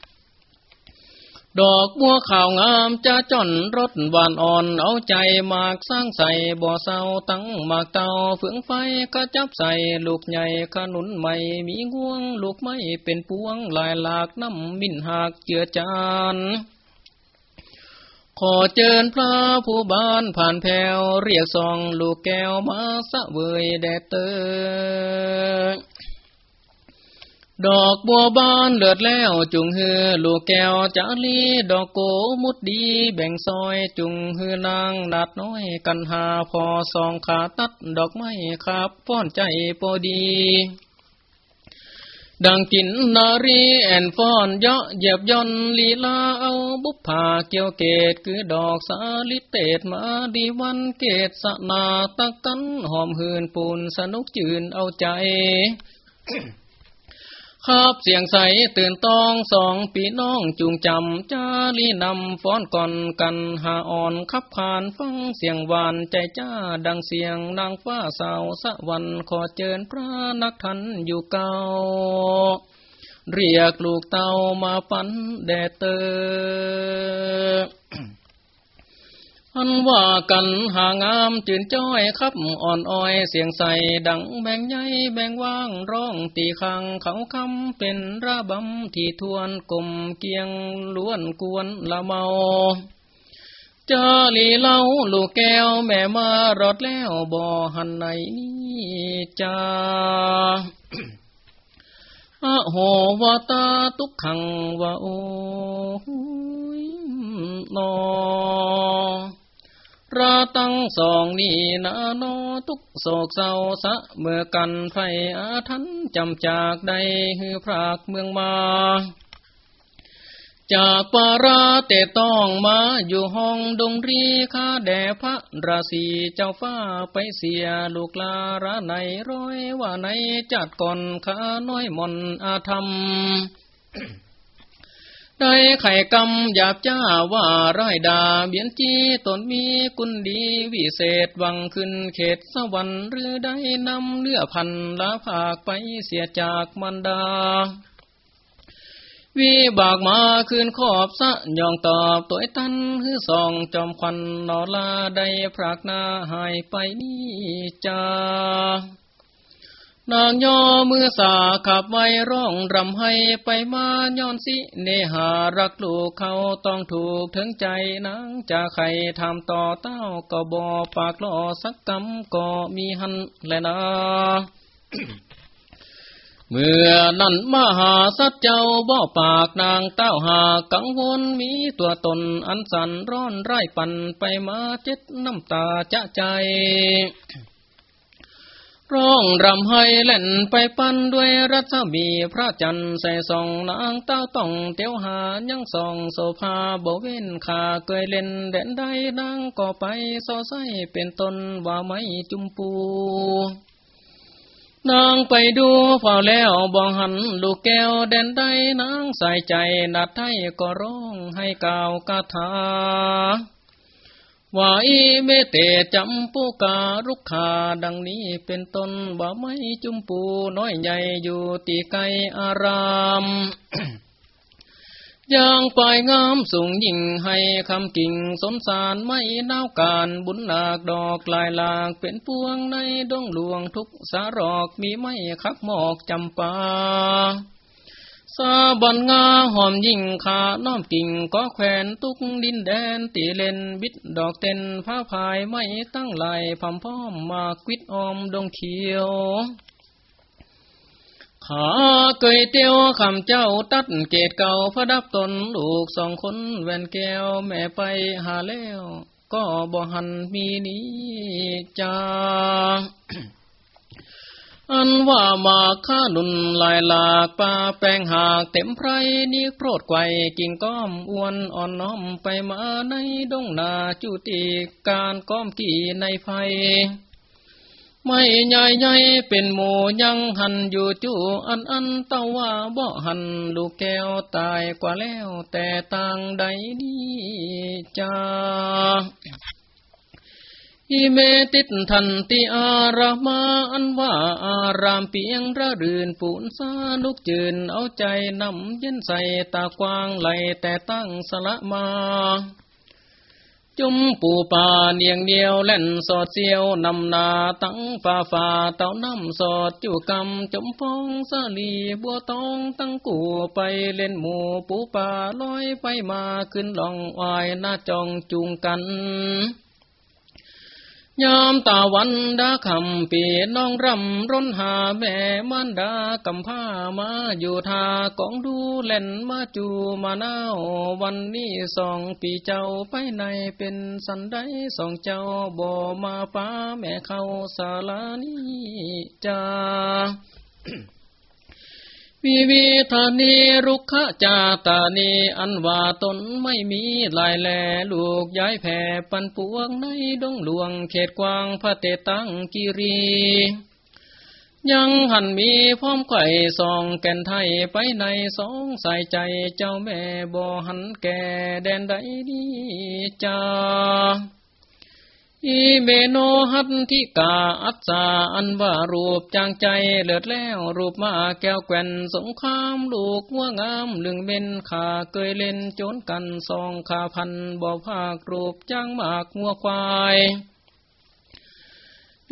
ดอกบัวขาวงามจะจอนรถหวานอ่อนเอาใจมากสร้างใส่บ่อเศร้าตั้งมากเตาฝืองไฟก็จับใส่ลูกใหญ่ขนุนใหม่มีง่วง ลูกไม่เป็นพวงลายหลากน้ำมินหากเจือจานขอเจิญพระผู้บานผ่านแผ่วเรียกซองลูกแก้วมาสะเวยแดดเตอ ดอกบัวบานเลือดแล้วจุงฮือลูกแก้วจาลีดอกโกมุดดีแบ่งซอยจุงฮือนางนาดน้อยกันหาพอสองขาตัดดอกไม้ขับฟ้อนใจปอดี ดังกินนารีแอนฟอนเยาะเหยียบย่อนลีลาเอาบุพผาเกี่ยวเกตคือดอกสาลิเตตมาดีวันเกตสนาตักตันหอมหืนปูนสนุกจืนเอาใจ ครับเสียงใสตื่นต้องสองปีน้องจูงจำจาลีนำฟ้อนก่อนกันหาอ่อนขับขานฟังเสียงหวานใจจ้าดังเสียงนางฟ้าสาวสะวันขอเจิญพระนักทันอยู่เก่า เรียกลูกเต่ามาปันแดดเตอ อันว่ากันหางามจื่นจ้อยครับอ่อนอ้อยเสียงใสดังแบ่งใหญ่แบ่งว่างร้องตีขังเขาคำเป็นระบำที่ทวนกลมเกียงล้วนกวนละเมาจาลีเล่าลูกแก้วแม่มารอดแล้วบ่หันไหนนี่จ้าอโหวตาตุกขังวาโอ โนราตั้งสองนี่นาโนทุกโศกเศร้าสะเมื่อกันไฟอาทันจำจากใดฮือพรากเมืองมาจากปาราเตต้องมาอยู่ห้องดงรีข้าแด่พระราศีเจ้าฟ้าไปเสียลูกลาระไหนร้อยว่าไหนจัดก่อนข้าน้อยมนอาธรรม ได้ไข่กำหยาบจ้าว่าร้ายดาเบียนจีตนมีกุลดีวิเศษวังขึ้นเขตสวรรค์หรือได้นำเนื้อพันละภาคไปเสียจากมันดา วิบากมาคืนขอบสะยองตอบตัวตันฮือสองจอมควันนอลาได้พรากนาหายไปนี่จ้า นางย่อมือสาขับไว้ร้องรำให้ไปมาย้อนสิเนหารักลูกเขาต้องถูกถึงใจนางจะใครทำต่อเต้าก็บอปากล่อสักกำก็มีหันแลนะเมื่อนั้นมหาสัจเจ้าบ่อปากนางเต้าหากังวลมีตัวตนอันสันร้อนไร่ปันไปมาเจ็ดน้ำตาจะใจ ร้องรำให้เล่นไปปั้นด้วยรัศมีพระจันทร์ใส่ส่องนางเต้าต้องเตียวหายังส่องโซภาบเว้นขาเกยเล่นเด่นได้นางก็ไปซอไสเป็นตนว่าไม่จุมปูนางไปดูเฝ้าแล้วบองหันลูกแก้วเด่นได้นางใส่ใจนัดไทยก็ร้องให้กล่าวคาถา ว่าอีเมเตจำปูการุกขาดังนี้เป็นต้นว่าไม่จุมปูน้อยใหญ่อยู่ตีไกอารามย่างปลายงามสูงยิ่งให้คำกิ่งสมสารไม่นาวการบุญหลากดอกลายหลากเป็นพวงในดงหลวงทุกสารอกมีไม่คักหมอกจำปา สาบันงาหอมยิ่งขาน้อมกิ่งก็แขวนตุกดินแดนตีเลนบิดดอกเต็นผ้าพายไม่ตั้งไหลพำพ้อมมากวิดอมดงเขียวขาเกยเตียวคำเจ้าตัดเกตเก่าพระดับตนลูกสองคนแวนแก้วแม่ไปหาแล้ว ก็บ่หันมีนี้จ้า อันว่ามาข้านุนลายหลากปลาแปลงหากเต็มไพรนี่โปรดไกวกิ่งก้อมอ้วนอ่อนน้อมไปมาในดงนาจุติการก้อมกี่ในไฟไม่ใหญ่ใหญ่เป็นหมูยังหันอยู่จู่อันอันเต้าว่าบ่หันลูกแก้วตายกว่าแล้วแต่ต่างใดนี้จ้า อิเมติดทันติอารามาอันว่าอารามเปียงระรื่นปูนสาลุกจืนเอาใจนำเย็นใส่ตากว้างไหลแต่ตั้งสละมา จุมปูป่าเนียงเดียวเล่นสอดเสียวนำนาตั้งฝ่าฝ่าเต่าน้ำสอดจู่กำจมฟองสาลีบัวตองตั้งกูไปเล่นหมูปูป่าลอยไปมาขึ้นลองวายหน้าจองจูงกัน ยามตาวันดาคำปีน้องรำร้นหาแม่มันดากำผ้ามาอยู่ทากองดูเล่นมาจูมาเน่าวันนี้สองปีเจ้าไปในเป็นสันได้สองเจ้าบ่มาฟ้าแม่เข้าสาลานี้จ้า วิวิธานีรุกขจาตานีอันว่าตนไม่มีลายแลลูกย้ายแผ่ปันปวงในดงหลวงเขตกวางพระเตตังกิรี ยังหันมีพร้อมไข่สองแก่นไทยไปในสองใส่ใจเจ้าแม่บ่หันแก่แดนใดดีจ้า อีเบโนหัตทิกาอัศาอันว่ารูปจางใจเลิดแล้วรูปมาแก้วแก่นสงครามลูกวัวงามลึงเบนขาเกยเล่นโจนกันสองขาพันบ่ภาครูปจางมากหัวควาย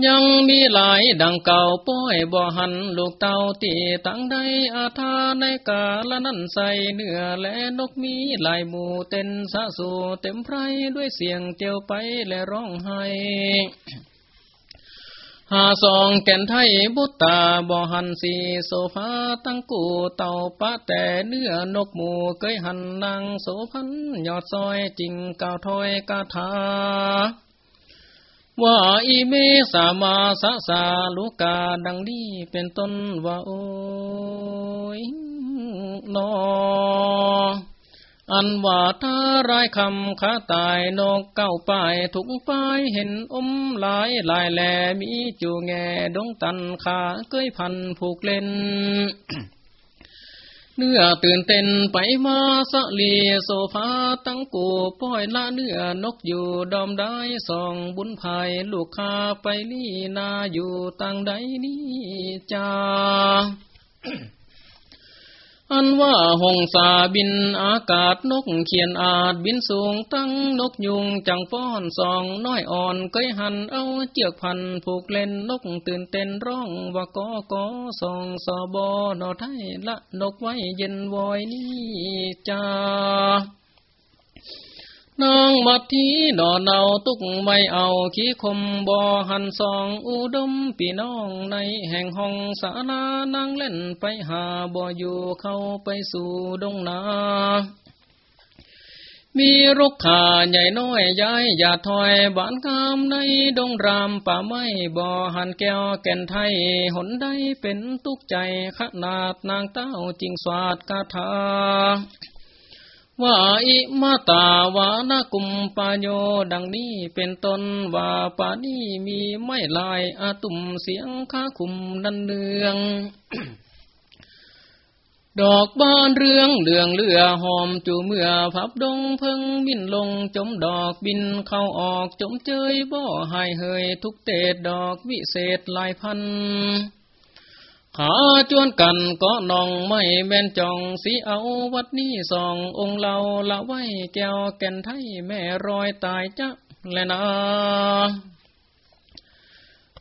ยังมีหลายดังเก่าป้อยบ่หันลูกเต่าตีตั้งใดอาทาในกาละนั่นใส่เนื้อและนกมีหลายหมู่เต้นสะสูเต็มไพรด้วยเสียงเตียวไปและร้องไห้หาสองแก่นไทยบุตตาบ่หันสีโซฟาตั้งกูเต่าปะแต่เนื้อนกหมูเคยหันนางโสพันยอดซอยจริงกาวถอยกาถา ว่าอีเมสามาสะสาลูกาดังนี้เป็นต้นว่าโอ้ยนออันว่าถ้ารายคำขาตายนกเก้าปายถุงปายเห็นอมหลายลายแหลมีจูแงดงตันขาเกยพันผูกเล่น เนื้อตื่นเต้นไปมาสะลีโซฟาตั้งกูป้อยละเนื้อนกอยู่ดอมได้สองบุญภายลูกคาไปลี่นาอยู่ตั้งใดนี่จ้า อันว่าหงสาบินอากาศนกเขียนอาจบินสูงตั้งนกยุงจังป้อนสองน้อยอ่อนเคยหันเอาเจือกพันผูกเล่นนกตื่นเต้นร้องว่ากอกอสองสอบอนอไทยละนกไว้เย็นวอยนี่จ้า นางมัดทีดอเนาตุกไม่เอาขี้คมบ่อหันสองอุดมพี่น้องในแห่งห้องสานานางเล่นไปหาบ่ออยู่เข้าไปสู่ดงนา มีรุกขาใหญ่น้อยย้ายอย่าถอยบ้านงามในดงรามป่าไม้บ่อหันแก้วแก่นไทยหนได้เป็นตุกใจขนาดนางเต้าจริงสวาดกาถา ว่าอิมาตาวานกุมปาโยดังนี้เป็นตนว่าปานี้มีไม่ลายอาตุมเสียงค้าคุมนันเนือง ดอกบานเรืองเหลืองเลือหอมจูเมื่อพับดงเพิ่งบินลงจมดอกบินเข้าออกจมเจยบ่หายเฮยทุกเตดดอกวิเศษลายพัน หาจวนกันก็นองไม่แม่นจองสีเอาวัดนี้สององค์เราละไว้แก้วแก่นไทยแม่รอยตายจะแลนา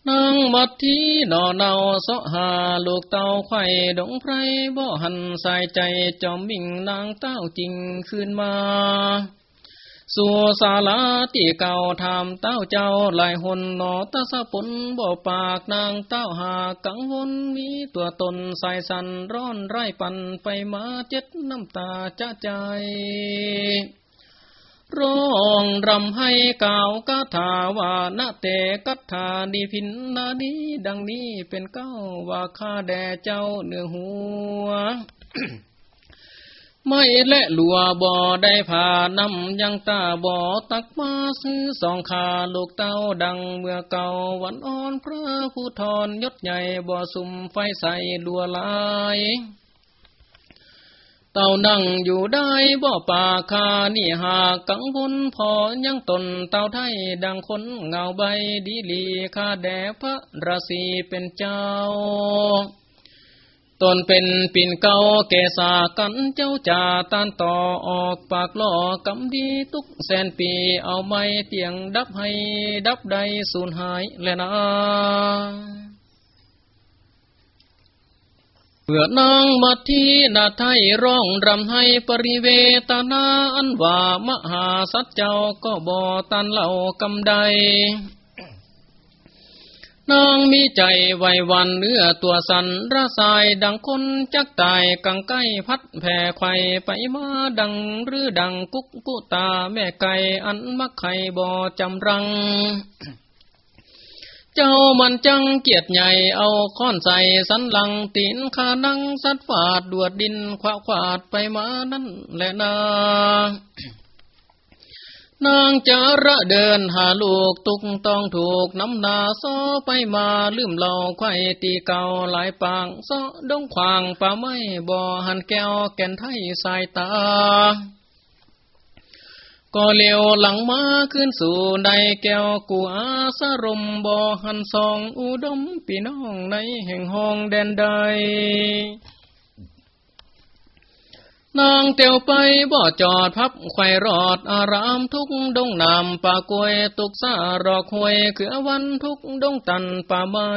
นางมัดที่นอเนาสะหาลูกเต่าไข่ดงไพรบ่หันสายใจจอมมิ่งนางเต้าจริงขึ้นมา สู่ศาลาที่เก่าทำเต้าเจ้าหลายหนนอตะสะปุนบ่ปากนางเต้าหากังวลมีตัวตนใส่สันร้อนไร่ปันไปมาเจ็ดน้ำตาจะใจ ร้องรำให้กาวกาถาว่านาเตกัตถาดีพินนาดีดังนี้เป็นเก้าว่าข้าแด่เจ้าเนื้อหัว ไม่และหลัวบ่อได้ผ่านำยังตาบ่อตักมาซื้อสองขาลูกเต้าดังเมื่อเก่าวันอ่อนพระผู้ทอนยศใหญ่บ่อสุ่มไฟใสลัวลายเต่านั่งอยู่ได้บ่ป่าคานี่หากังวลพอยังตนเต่าไทยดังคนเงาใบดีลีคาแด่พระราศีเป็นเจ้า ตนเป็นปิ่นเก่าเกษากันเจ้าจ่าตันต่อออกปากล่อกำดีทุกแสนปีเอาไม้เตียงดับให้ดับใดสูญหายแลนะเพื่อนางมาที่นาไทยร้องรำให้ปริเวตนาอันว่ามหาสัจเจ้าก็บ่ตันเหล่ากำใด นางมีใจไววันเนื้อตัวสันระสายดังคนจักตายกังไก่พัดแผ่ไข่ไปมาดังหรือดังกุกกุตาแม่ไก่อันมักไข่บ่อจำรัง เจ้ามันจังเกียดใหญ่เอาค้อนใส่สันหลังตีนขานังสัดฝาดดวดดินขวาขวาดไปมานั่นแหละนา นางจาระเดินหาลูกตุกต้องถูกน้ำนาซ้อไปมาลืมเหล่าไข่ตีเก่าหลายปางซ้อดงขวางป่าไม้บ่อหันแก้วแก่นไทยสายตา ก็เลียวหลังมาขึ้นสู่ในแก้วกูอาสรมบ่อหันสองอุดมพี่น้องในแห่งห้องแดนใด นางเตียวไปบ่จอดพับไข่รอดอารามทุกดงนามป่ากวยตุกซารอกหวยเขือวันทุกดงตันป่าไม้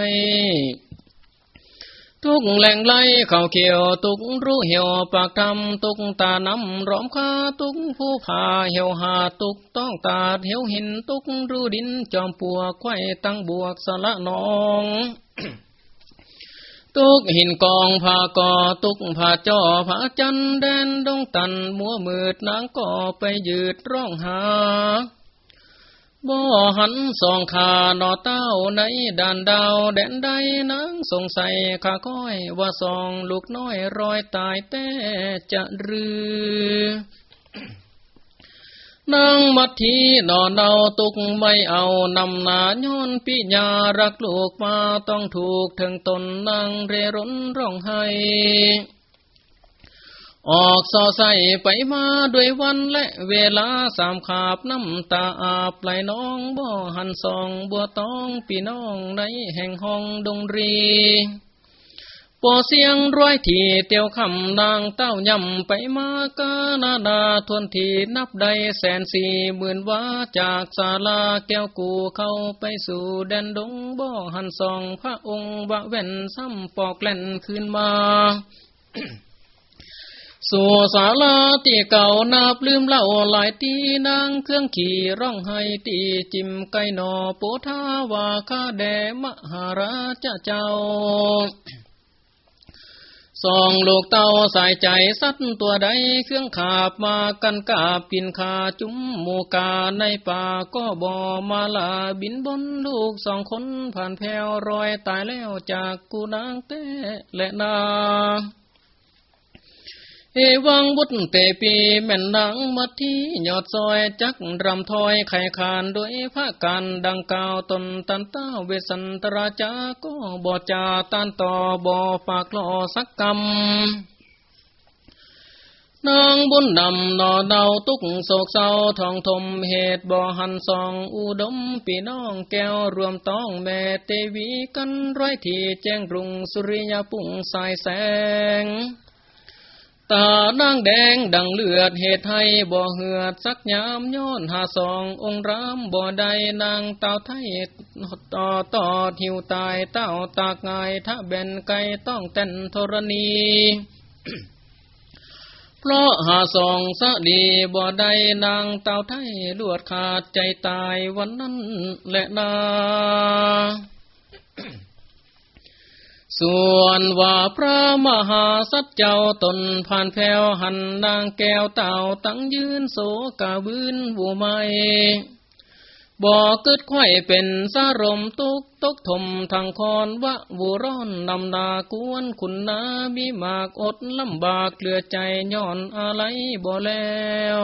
ทุกแหล่งไหลเข้าเขียวตุกรู้เหี่ยวปากทำตุกตาน้ำร้อมคาตุกผู้ผาเหี่ยวหาตุกต้องตาเหี่ยวหินตุกรู้ดินจอมปัวไข่ตั้งบวกสละนอง ตุกหินกองผากอตุกผาจอผาจันแดนดงตันมัวมืดนางก่อไปยืดร้องหาบ่หันสองขาหนอเต้าในด่านดาวแดนใดนางสงสัยข้าก้อยว่าสองลูกน้อยรอยตายแต่จะรือ นามัททีนอนเอาตุกไม่เอานำนาย้อนปิญารักลูกมาต้องถูกถึงตนนางเรร่นร้องไห้ ออกสอใส่ไปมาด้วยวันและเวลาสามขาบน้ำตาอาบไหลน้องบ่หันสองบัวตองพี่น้องในแห่งห้องดงรี ปอเสียงร้อยทีเตียวคำนางเต้ายำไปมากานาดาทวนทีนับได้แสนสี่หมื่นว่าจากศาลาแก้วกูเข้าไปสู่แดนดงบ่อหันสองพระองค์บะเว่นซ้ำปอกแล่นขึ้นมาสู่ศาลาตีเก่านาบลืมเล่าหลายตีนางเครื่องขี่ร้องไห้ตีจิมไก่หนอปูทาวาคาแดมหาราชเจ้า สองลูกเต่าสายใจสัตว์ตัวใดเครื่องขาบมากันกาบปินขาจุ้มหมูกาในป่าก็บอมาลาบินบนลูกสองคนผ่านแผวรอยตายแล้วจากกูนางเต้และนา เอวังบุตเตปีแม่นดังมัดที่ยอดซอยจักรำถอยไข่ขานด้วยพระการดังกล่าวตนตันต้าเวสันตราจาก็บอจาตันต่อบอฝากลอสักกรรมนางบุญดำนอเดาตุกโศกเศร้าทองทมเหตุบ่อหันสองอุดมปีน้องแก้วรวมต้องแม่เตวีกันร้อยทีแจ้งรุงสุริยปุ่งสายแสง ตานางแดงดังเลือดเหตุให้บ่เหือดสักยามย้อนหาสององค์รามบ่ใดนางเต่าไทยต่อต่อหิวตายเต้าตากงายถ้าเบนไกต้องเต้นธรณีเพราะหาสองสะดีบ่ใดนางเต่าไทยลวดขาดใจตายวันนั้นแหละนา ส่วนว่าพระมหาสัจเจ้าตนผ่านแผ่วหันนางแก้วเต่าตั้งยืนโสกาบืนบูไม่บ่อกึดไข่เป็นสารมตุกตกถมทางคอนวะวูร้อนนำนากวนคุณนามีมากอดลำบากเหลือใจย้อนอะไรบ่แล้ว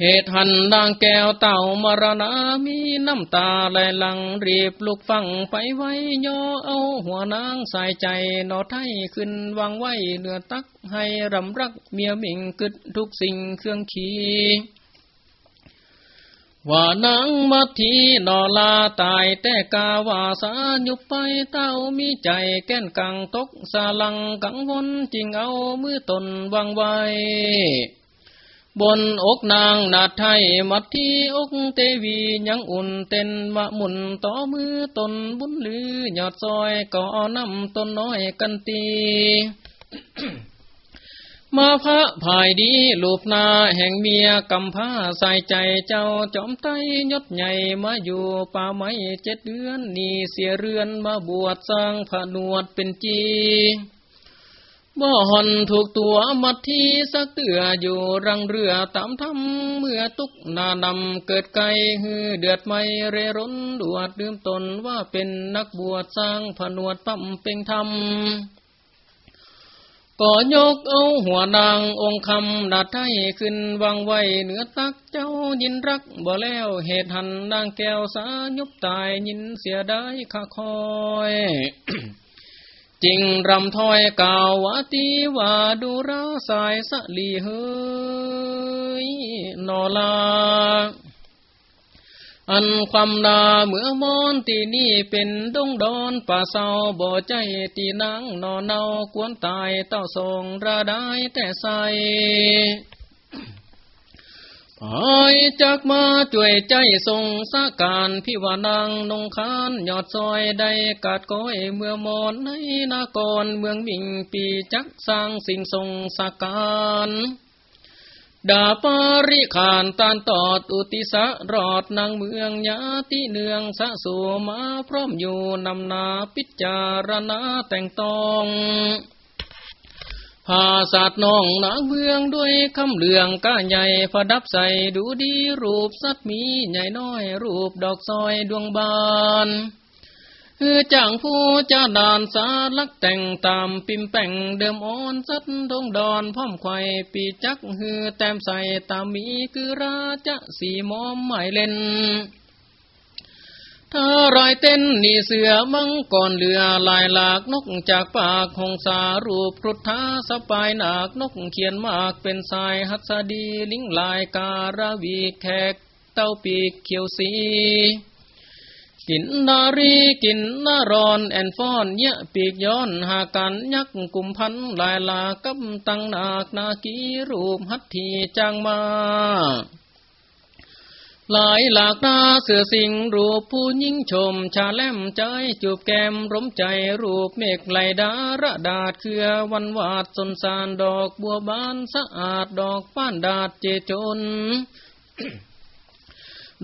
เหตุหันดังแก้วเต่ามรณามีน้ำตาไหลหลังรีบลุกฟังไปไว้ย่อเอาหัวนางใส่ใจนอไทยขึ้นวางไว้เนื้อตักให้รำรักเมียมิ่งกึดทุกสิ่งเครื่องขีว่านางมัทีนอลาตายแต่กาวาสายุบไปเต้ามีใจแก้นกังตกสาลังกังวลจริงเอามือตนวางไว้ บนอกนางนาไทยมัดที่อกเตวียังอุ่นเต้นมะมุนต่อมือตนบุญลือยอดซอยก่อนำตนน้อยกันตีมาพระภายดีลูบนาแห่งเมียกำผ้าใส่ใจเจ้าจอมไตยศใหญ่มาอยู่ป่าไม้เจ็ดเดือนนี่เสียเรือนมาบวชสร้างผนวดเป็นจี บ่หอนถูกตัวมัดที่สักเตืออยู่รังเรือตามทำเมื่อตุกนานำเกิดไกลฮือเดือดไม่เรร้นดวดดื่มตนว่าเป็นนักบวชสร้างผนวดปั๊มเป็งธรรมก็ยกเอาหัวนางองค์คำนาไทยขึ้นวางไว้เหนือตักเจ้ายินรักบ่แล้วเหตุหันนางแก้วสายุบตายยินเสียได้ข้าคอย จริงรำถอยกาววตีว่าดูราสายสลีเฮยนอลา อันความนาเมื่อมอนตีนี่เป็นดงดอนป่าเศร้าบ่ใจตีนังนอนเนาควนตายเต้าทรงระได้แต่ใส หายจากมาจ่วยใจทรงสาการพิวานังนงคานยอดซอยได้กาดก้อยเมื่อมอนในนากรเมืองมิงปีจักสร้างสิ่งทรงสาการดาปาริขานตานตอดอุติสะรอดนางเมืองยาติเนืองสะสูมาพร้อมอยู่นำนาพิจารณาแต่งตอง ผาศาสตร์น้องนางเมืองด้วยคำเหลืองก้าใหญ่ผดับใส่ดูดีรูปสัตว์มีใหญ่น้อยรูปดอกซอยดวงบานคือจางผู้จะดานสาลักแต่งตามปิมแป่งเดิมอ่อนสัตดงดอนพร้อมไข่ปีจักฮือแต้มใส่ตามมีคือราจะสีมอมหมายเล่น รอยเต้นนี่เสือมังก่อนเรือลายหลากนกจากปากหงสารูปรุทธาสปายหนักนกเขียนมากเป็นสายหัสดีลิงลายการาวีแขกเต้าปีกเขียวสีกินนารีกินนารอนแอนฟอนเยะปีกย้อนหากันยักกุมพันลายลากับตังนาคนากีรูปหัตถีจางมา หลายหลากหน้าเสือสิงรูปผู้ยิ่งชม ชาแลมใจจูบแก้มร่มใจรูปเมฆไหลดาระดาดเครือวันวาดสนสารดอกบัวบานสะอาดดอกป้านดาดเจจน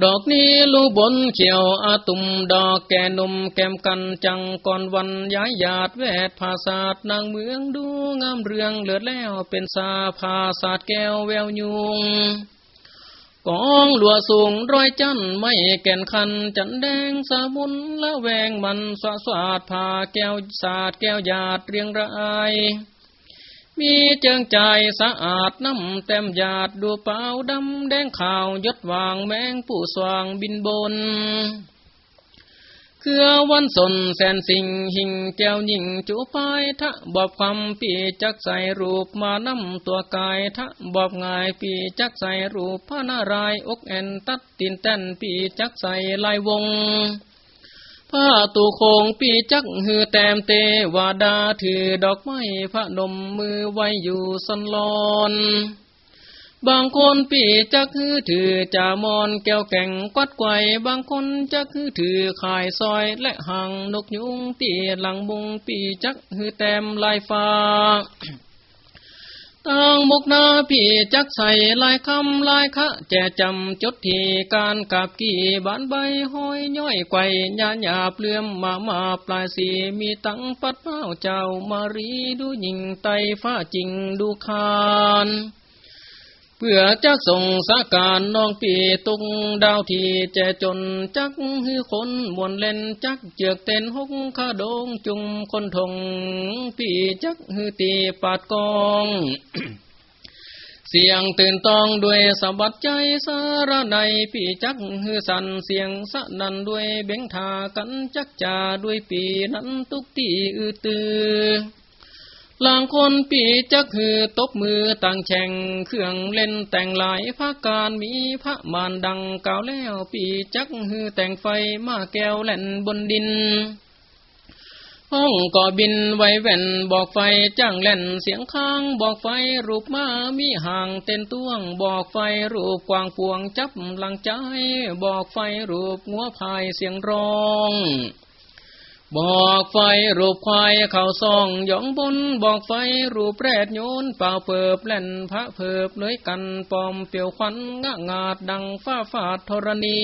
ดอกนี้ลูบนเขียวอาตุมดอกแก่นมแก้มกันจังก่อนวันย้ายหยาดแวดภาษาดนางเมืองดูงามเรืองเลือดแล้วเป็นสาภาษาดแก้วแววยุง กองหลัวสูงร้อยจันไม่แก่นคัน จันแดงสาบุนละแวงมันสะสวาดผ่าแก้วสาดแก้วหยาดเรียงราย มีเจิงใจสะอาดน้ำเต็มหยาดดูเปล่าดำแดงขาว ยดวางแมงผู้สว่างบินบน เคือวันสนแสนสิงหิงแก้วยิงจูปายทะบอบความปีจักใส่รูปมานำตัวกายทะบอบงายปีจักใส่รูปพระนารายอกแอนตัดตินแต้นปีจักใส่ลายวงผ้าตูโคงปีจักหือแตมเตวาดาถือดอกไม้พระนมมือไว้อยู่สันลอน บางคนปีจักคือถือจามอนแก้วแก่งกัดไกวบางคนจักคือถือขายซอยและหางนกยุงตีหลังบุงปีจักคือแต้มลายฟ้าตั้งมุกนาพี่จักใส่ลายคำลายคะแจจำจดทีการกับกี่บานใบห้อยย่อยไกวยาหยาเปลื่อมมามาปลายสีมีตั้งปัดเป้าเจ้ามารีดูยิงไตฟ้าจริงดูคาน เพื่อจักส่งสาการน้องปีตุงดาวทีแจจนจักฮือคนมวนเล่นจักเจือกเต้นหกขาดงจุงคนทงปีจักฮือตีปาดกองเสียงตื่นต้องด้วยสบัดใจสารในปีจักฮือสันเสียงสะนันด้วยเบ่งทากันจักจาด้วยปีนั้นทุกตีอือตือ ลางคนปีจักคือตบมือต่างแข่งเครื่องเล่นแต่งหลายภาคการมีพระมานดังเก่าแล้วปีจักคือแต่งไฟมาแก้วแล่นบนดินห้องก่อบินไว้แว่นบอกไฟจ้างเล่นเสียงค้างบอกไฟรูปมามีห่างเต้นต้วง บอกไฟรูปกวางพวงจับหลังใจ บอกไฟรูปงัวพายเสียงร้อง บอกไฟรูปควายเข่าซองหยองบนบอกไฟรูปแรดโยนเป่าเพิบแล่นพระเพิบเลยกันปอมเปียวควันงะงาดดังฟ้าฟาดธรณี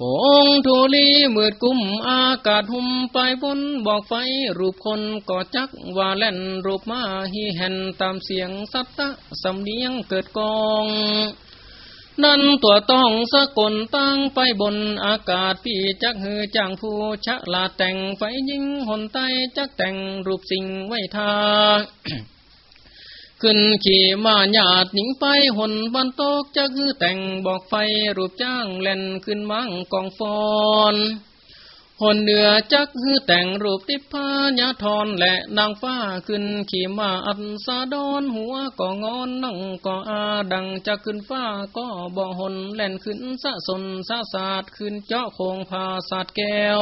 หงทุลีมืดกุมอากาศหุ่มไปบนบอกไฟรูปคนก่อจักว่าแล่นรูปมาฮีแห่นตามเสียงสัตตะสำเนียงเกิดกอง นั่นตัวต้องสะกลตั้งไปบนอากาศพี่จักหือจางผู้ชะลาแต่งไฟยิงหนไตจักแต่งรูปสิ่งไว้ทาขึ้นขี่มาหยาดหนิงไปหนบันโตกจะคือแต่งบอกไฟรูปจ้างเล่นขึ้นมั่งกองฟอน คนเหนือจักฮือแต่งรูปติพายาทอนและนางฟ้าขึ้นขี่มาอันสาดอนหัวก็งอนนั่งก็อาดังจะขึ้นฟ้าก็บ่หนแล่นขึ้นสะสนสะสาดขึ้นเจาะโคงพาสาดแก้ว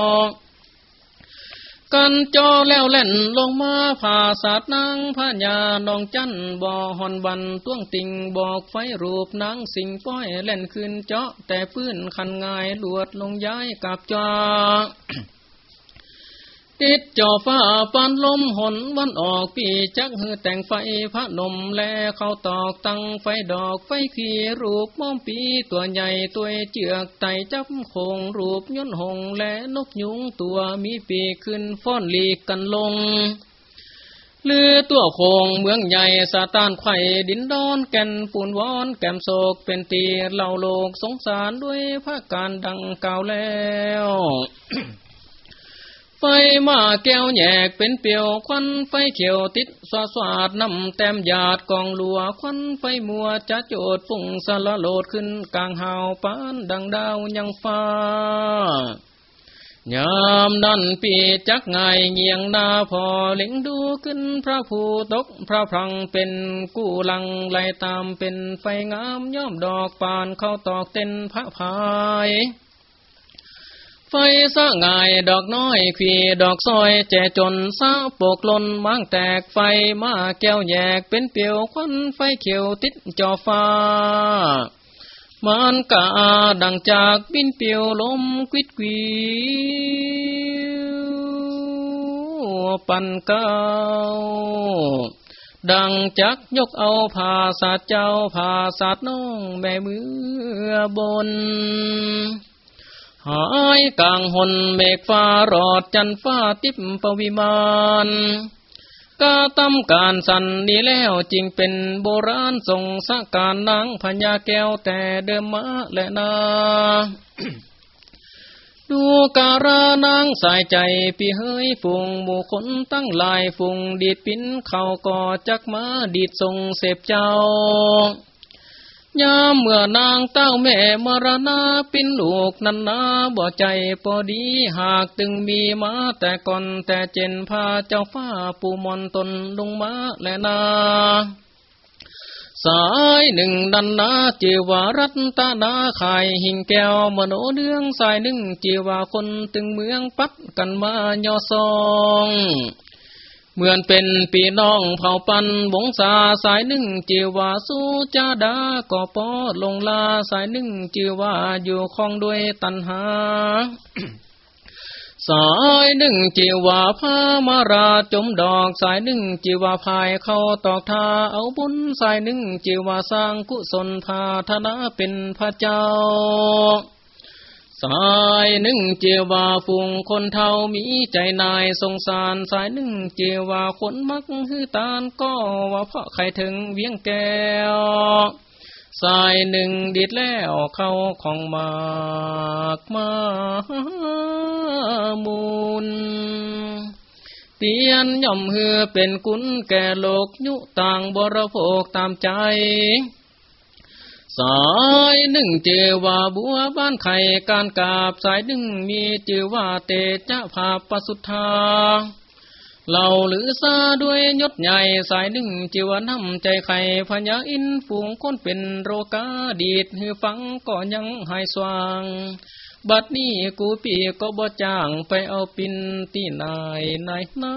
กันจอแล้วเล่นลงมาผ่าสาดนางพญานองจันบ่อหอนบันต้วงติงบอกไฟรูปนางสิงป้อยเล่นขึ้นเจาะแต่พื้นคันงายลวดลงย้ายกับจา ติดจอฟ้าปานลมหนวันออกปีจักหือแต่งไฟพระนมแลเข้าตอกตั้งไฟดอกไฟขีรูปม้อมปีตัวใหญ่ตัวเจือกไตจับคงรูปย่นหงและนกยุงตัวมีปีขึ้นฟ้อนลีกกันลงลือตัวโคงเมืองใหญ่สาตานไข่ดินดอนแก่นปูนวอนแกมโศกเป็นตีเล่าโลกสงสารด้วยพระการดังกล่าวแล้ว ไฟมาแก้วแยกเป็นเปียวควันไฟเขียวติดสวาสาดนำแต้มหยาดกองลัวควันไฟมัวจะโจดฝุ่งสละโลดขึ้นกลางหาวปานดังดาวยังฟ้ายามนันปีจักไงเงียงนาพอเล็งดูขึ้นพระผู้ตกพระพรังเป็นกู้ลังไหลตามเป็นไฟงามย่อมดอกปานเข้าตอกเต้นพระพาย ไฟสะงายดอกน้อยขีดอกซอยแจจนสะปกลนมังแตกไฟมาแก้วแยกเป็นเปียวควันไฟเขียวติดจอฟ้ามันกาดังจากบินเปียวลมกวิดกีปันเก้าดังจักยกเอาผาสาเจ้าผาสาน้องแม่มือบน หายกลางหนเมฆฟ้ารอดจันฟ้าติบปวิมานกาตำการสันนี้แล้วจริงเป็นโบราณทรงสะการนางพญาแก้วแต่เดิมมาและนาดูการานางสายใจปีเฮยฟุงหมู่คนตั้งลายฟุงดีดปิ้นเข่าก่อจักมาดีดทรงเสพเจ้า ยามเมื่อนางเต้าแม่มรณาปินลูกนันนาบ่ใจพอดีหากตึงมีมาแต่ก่อนแต่เจนพาเจ้าฟ้าปูมอนตนลงมาและนา สายหนึ่งดันนาจีวารัตตานาขายหิงแก้วมโนเดืองสายหนึ่งจีวาคนตึงเมืองปัดกันมาย่อซอง เหมือนเป็นปีน้องเผ่าปันวงสาสายหนึ่งจีวาสู้จาดาก่อปอลงลาสายหนึ่งจีวาอยู่คลองด้วยตันหา สายหนึ่งจีวาพามาราจมดอกสายหนึ่งจีวาพายเข้าตอกทาเอาบุญสายหนึ่งจีวาสร้างกุศลพาธนาเป็นพระเจ้า สายหนึ่งเจวาฟุงคนเท่ามีใจนายสงสารสายหนึ่งเจวาคนมักฮือตานก็ว่าเพราะใครถึงเวียงแก้วสายหนึ่งดิดแล้วเข้าของมากมามูลเตียนย่อมเฮือเป็นกุนแก่โลกยุต่างบรโภคตามใจ สายหนึ่งเจว่าบัวบ้านไข่การกาบสายหนึ่งมีเจว่าเตจะภาพปสุทธาเราหรือซาด้วยยศใหญ่สายหนึ่งจิวน้ำใจไข่พญาอินฝูงคนเป็นโรกาดีดหือฟังก็ยังหายสว่าง บัดนี้กูปีก็บ่จ้างไปเอาปินที่นายนายนา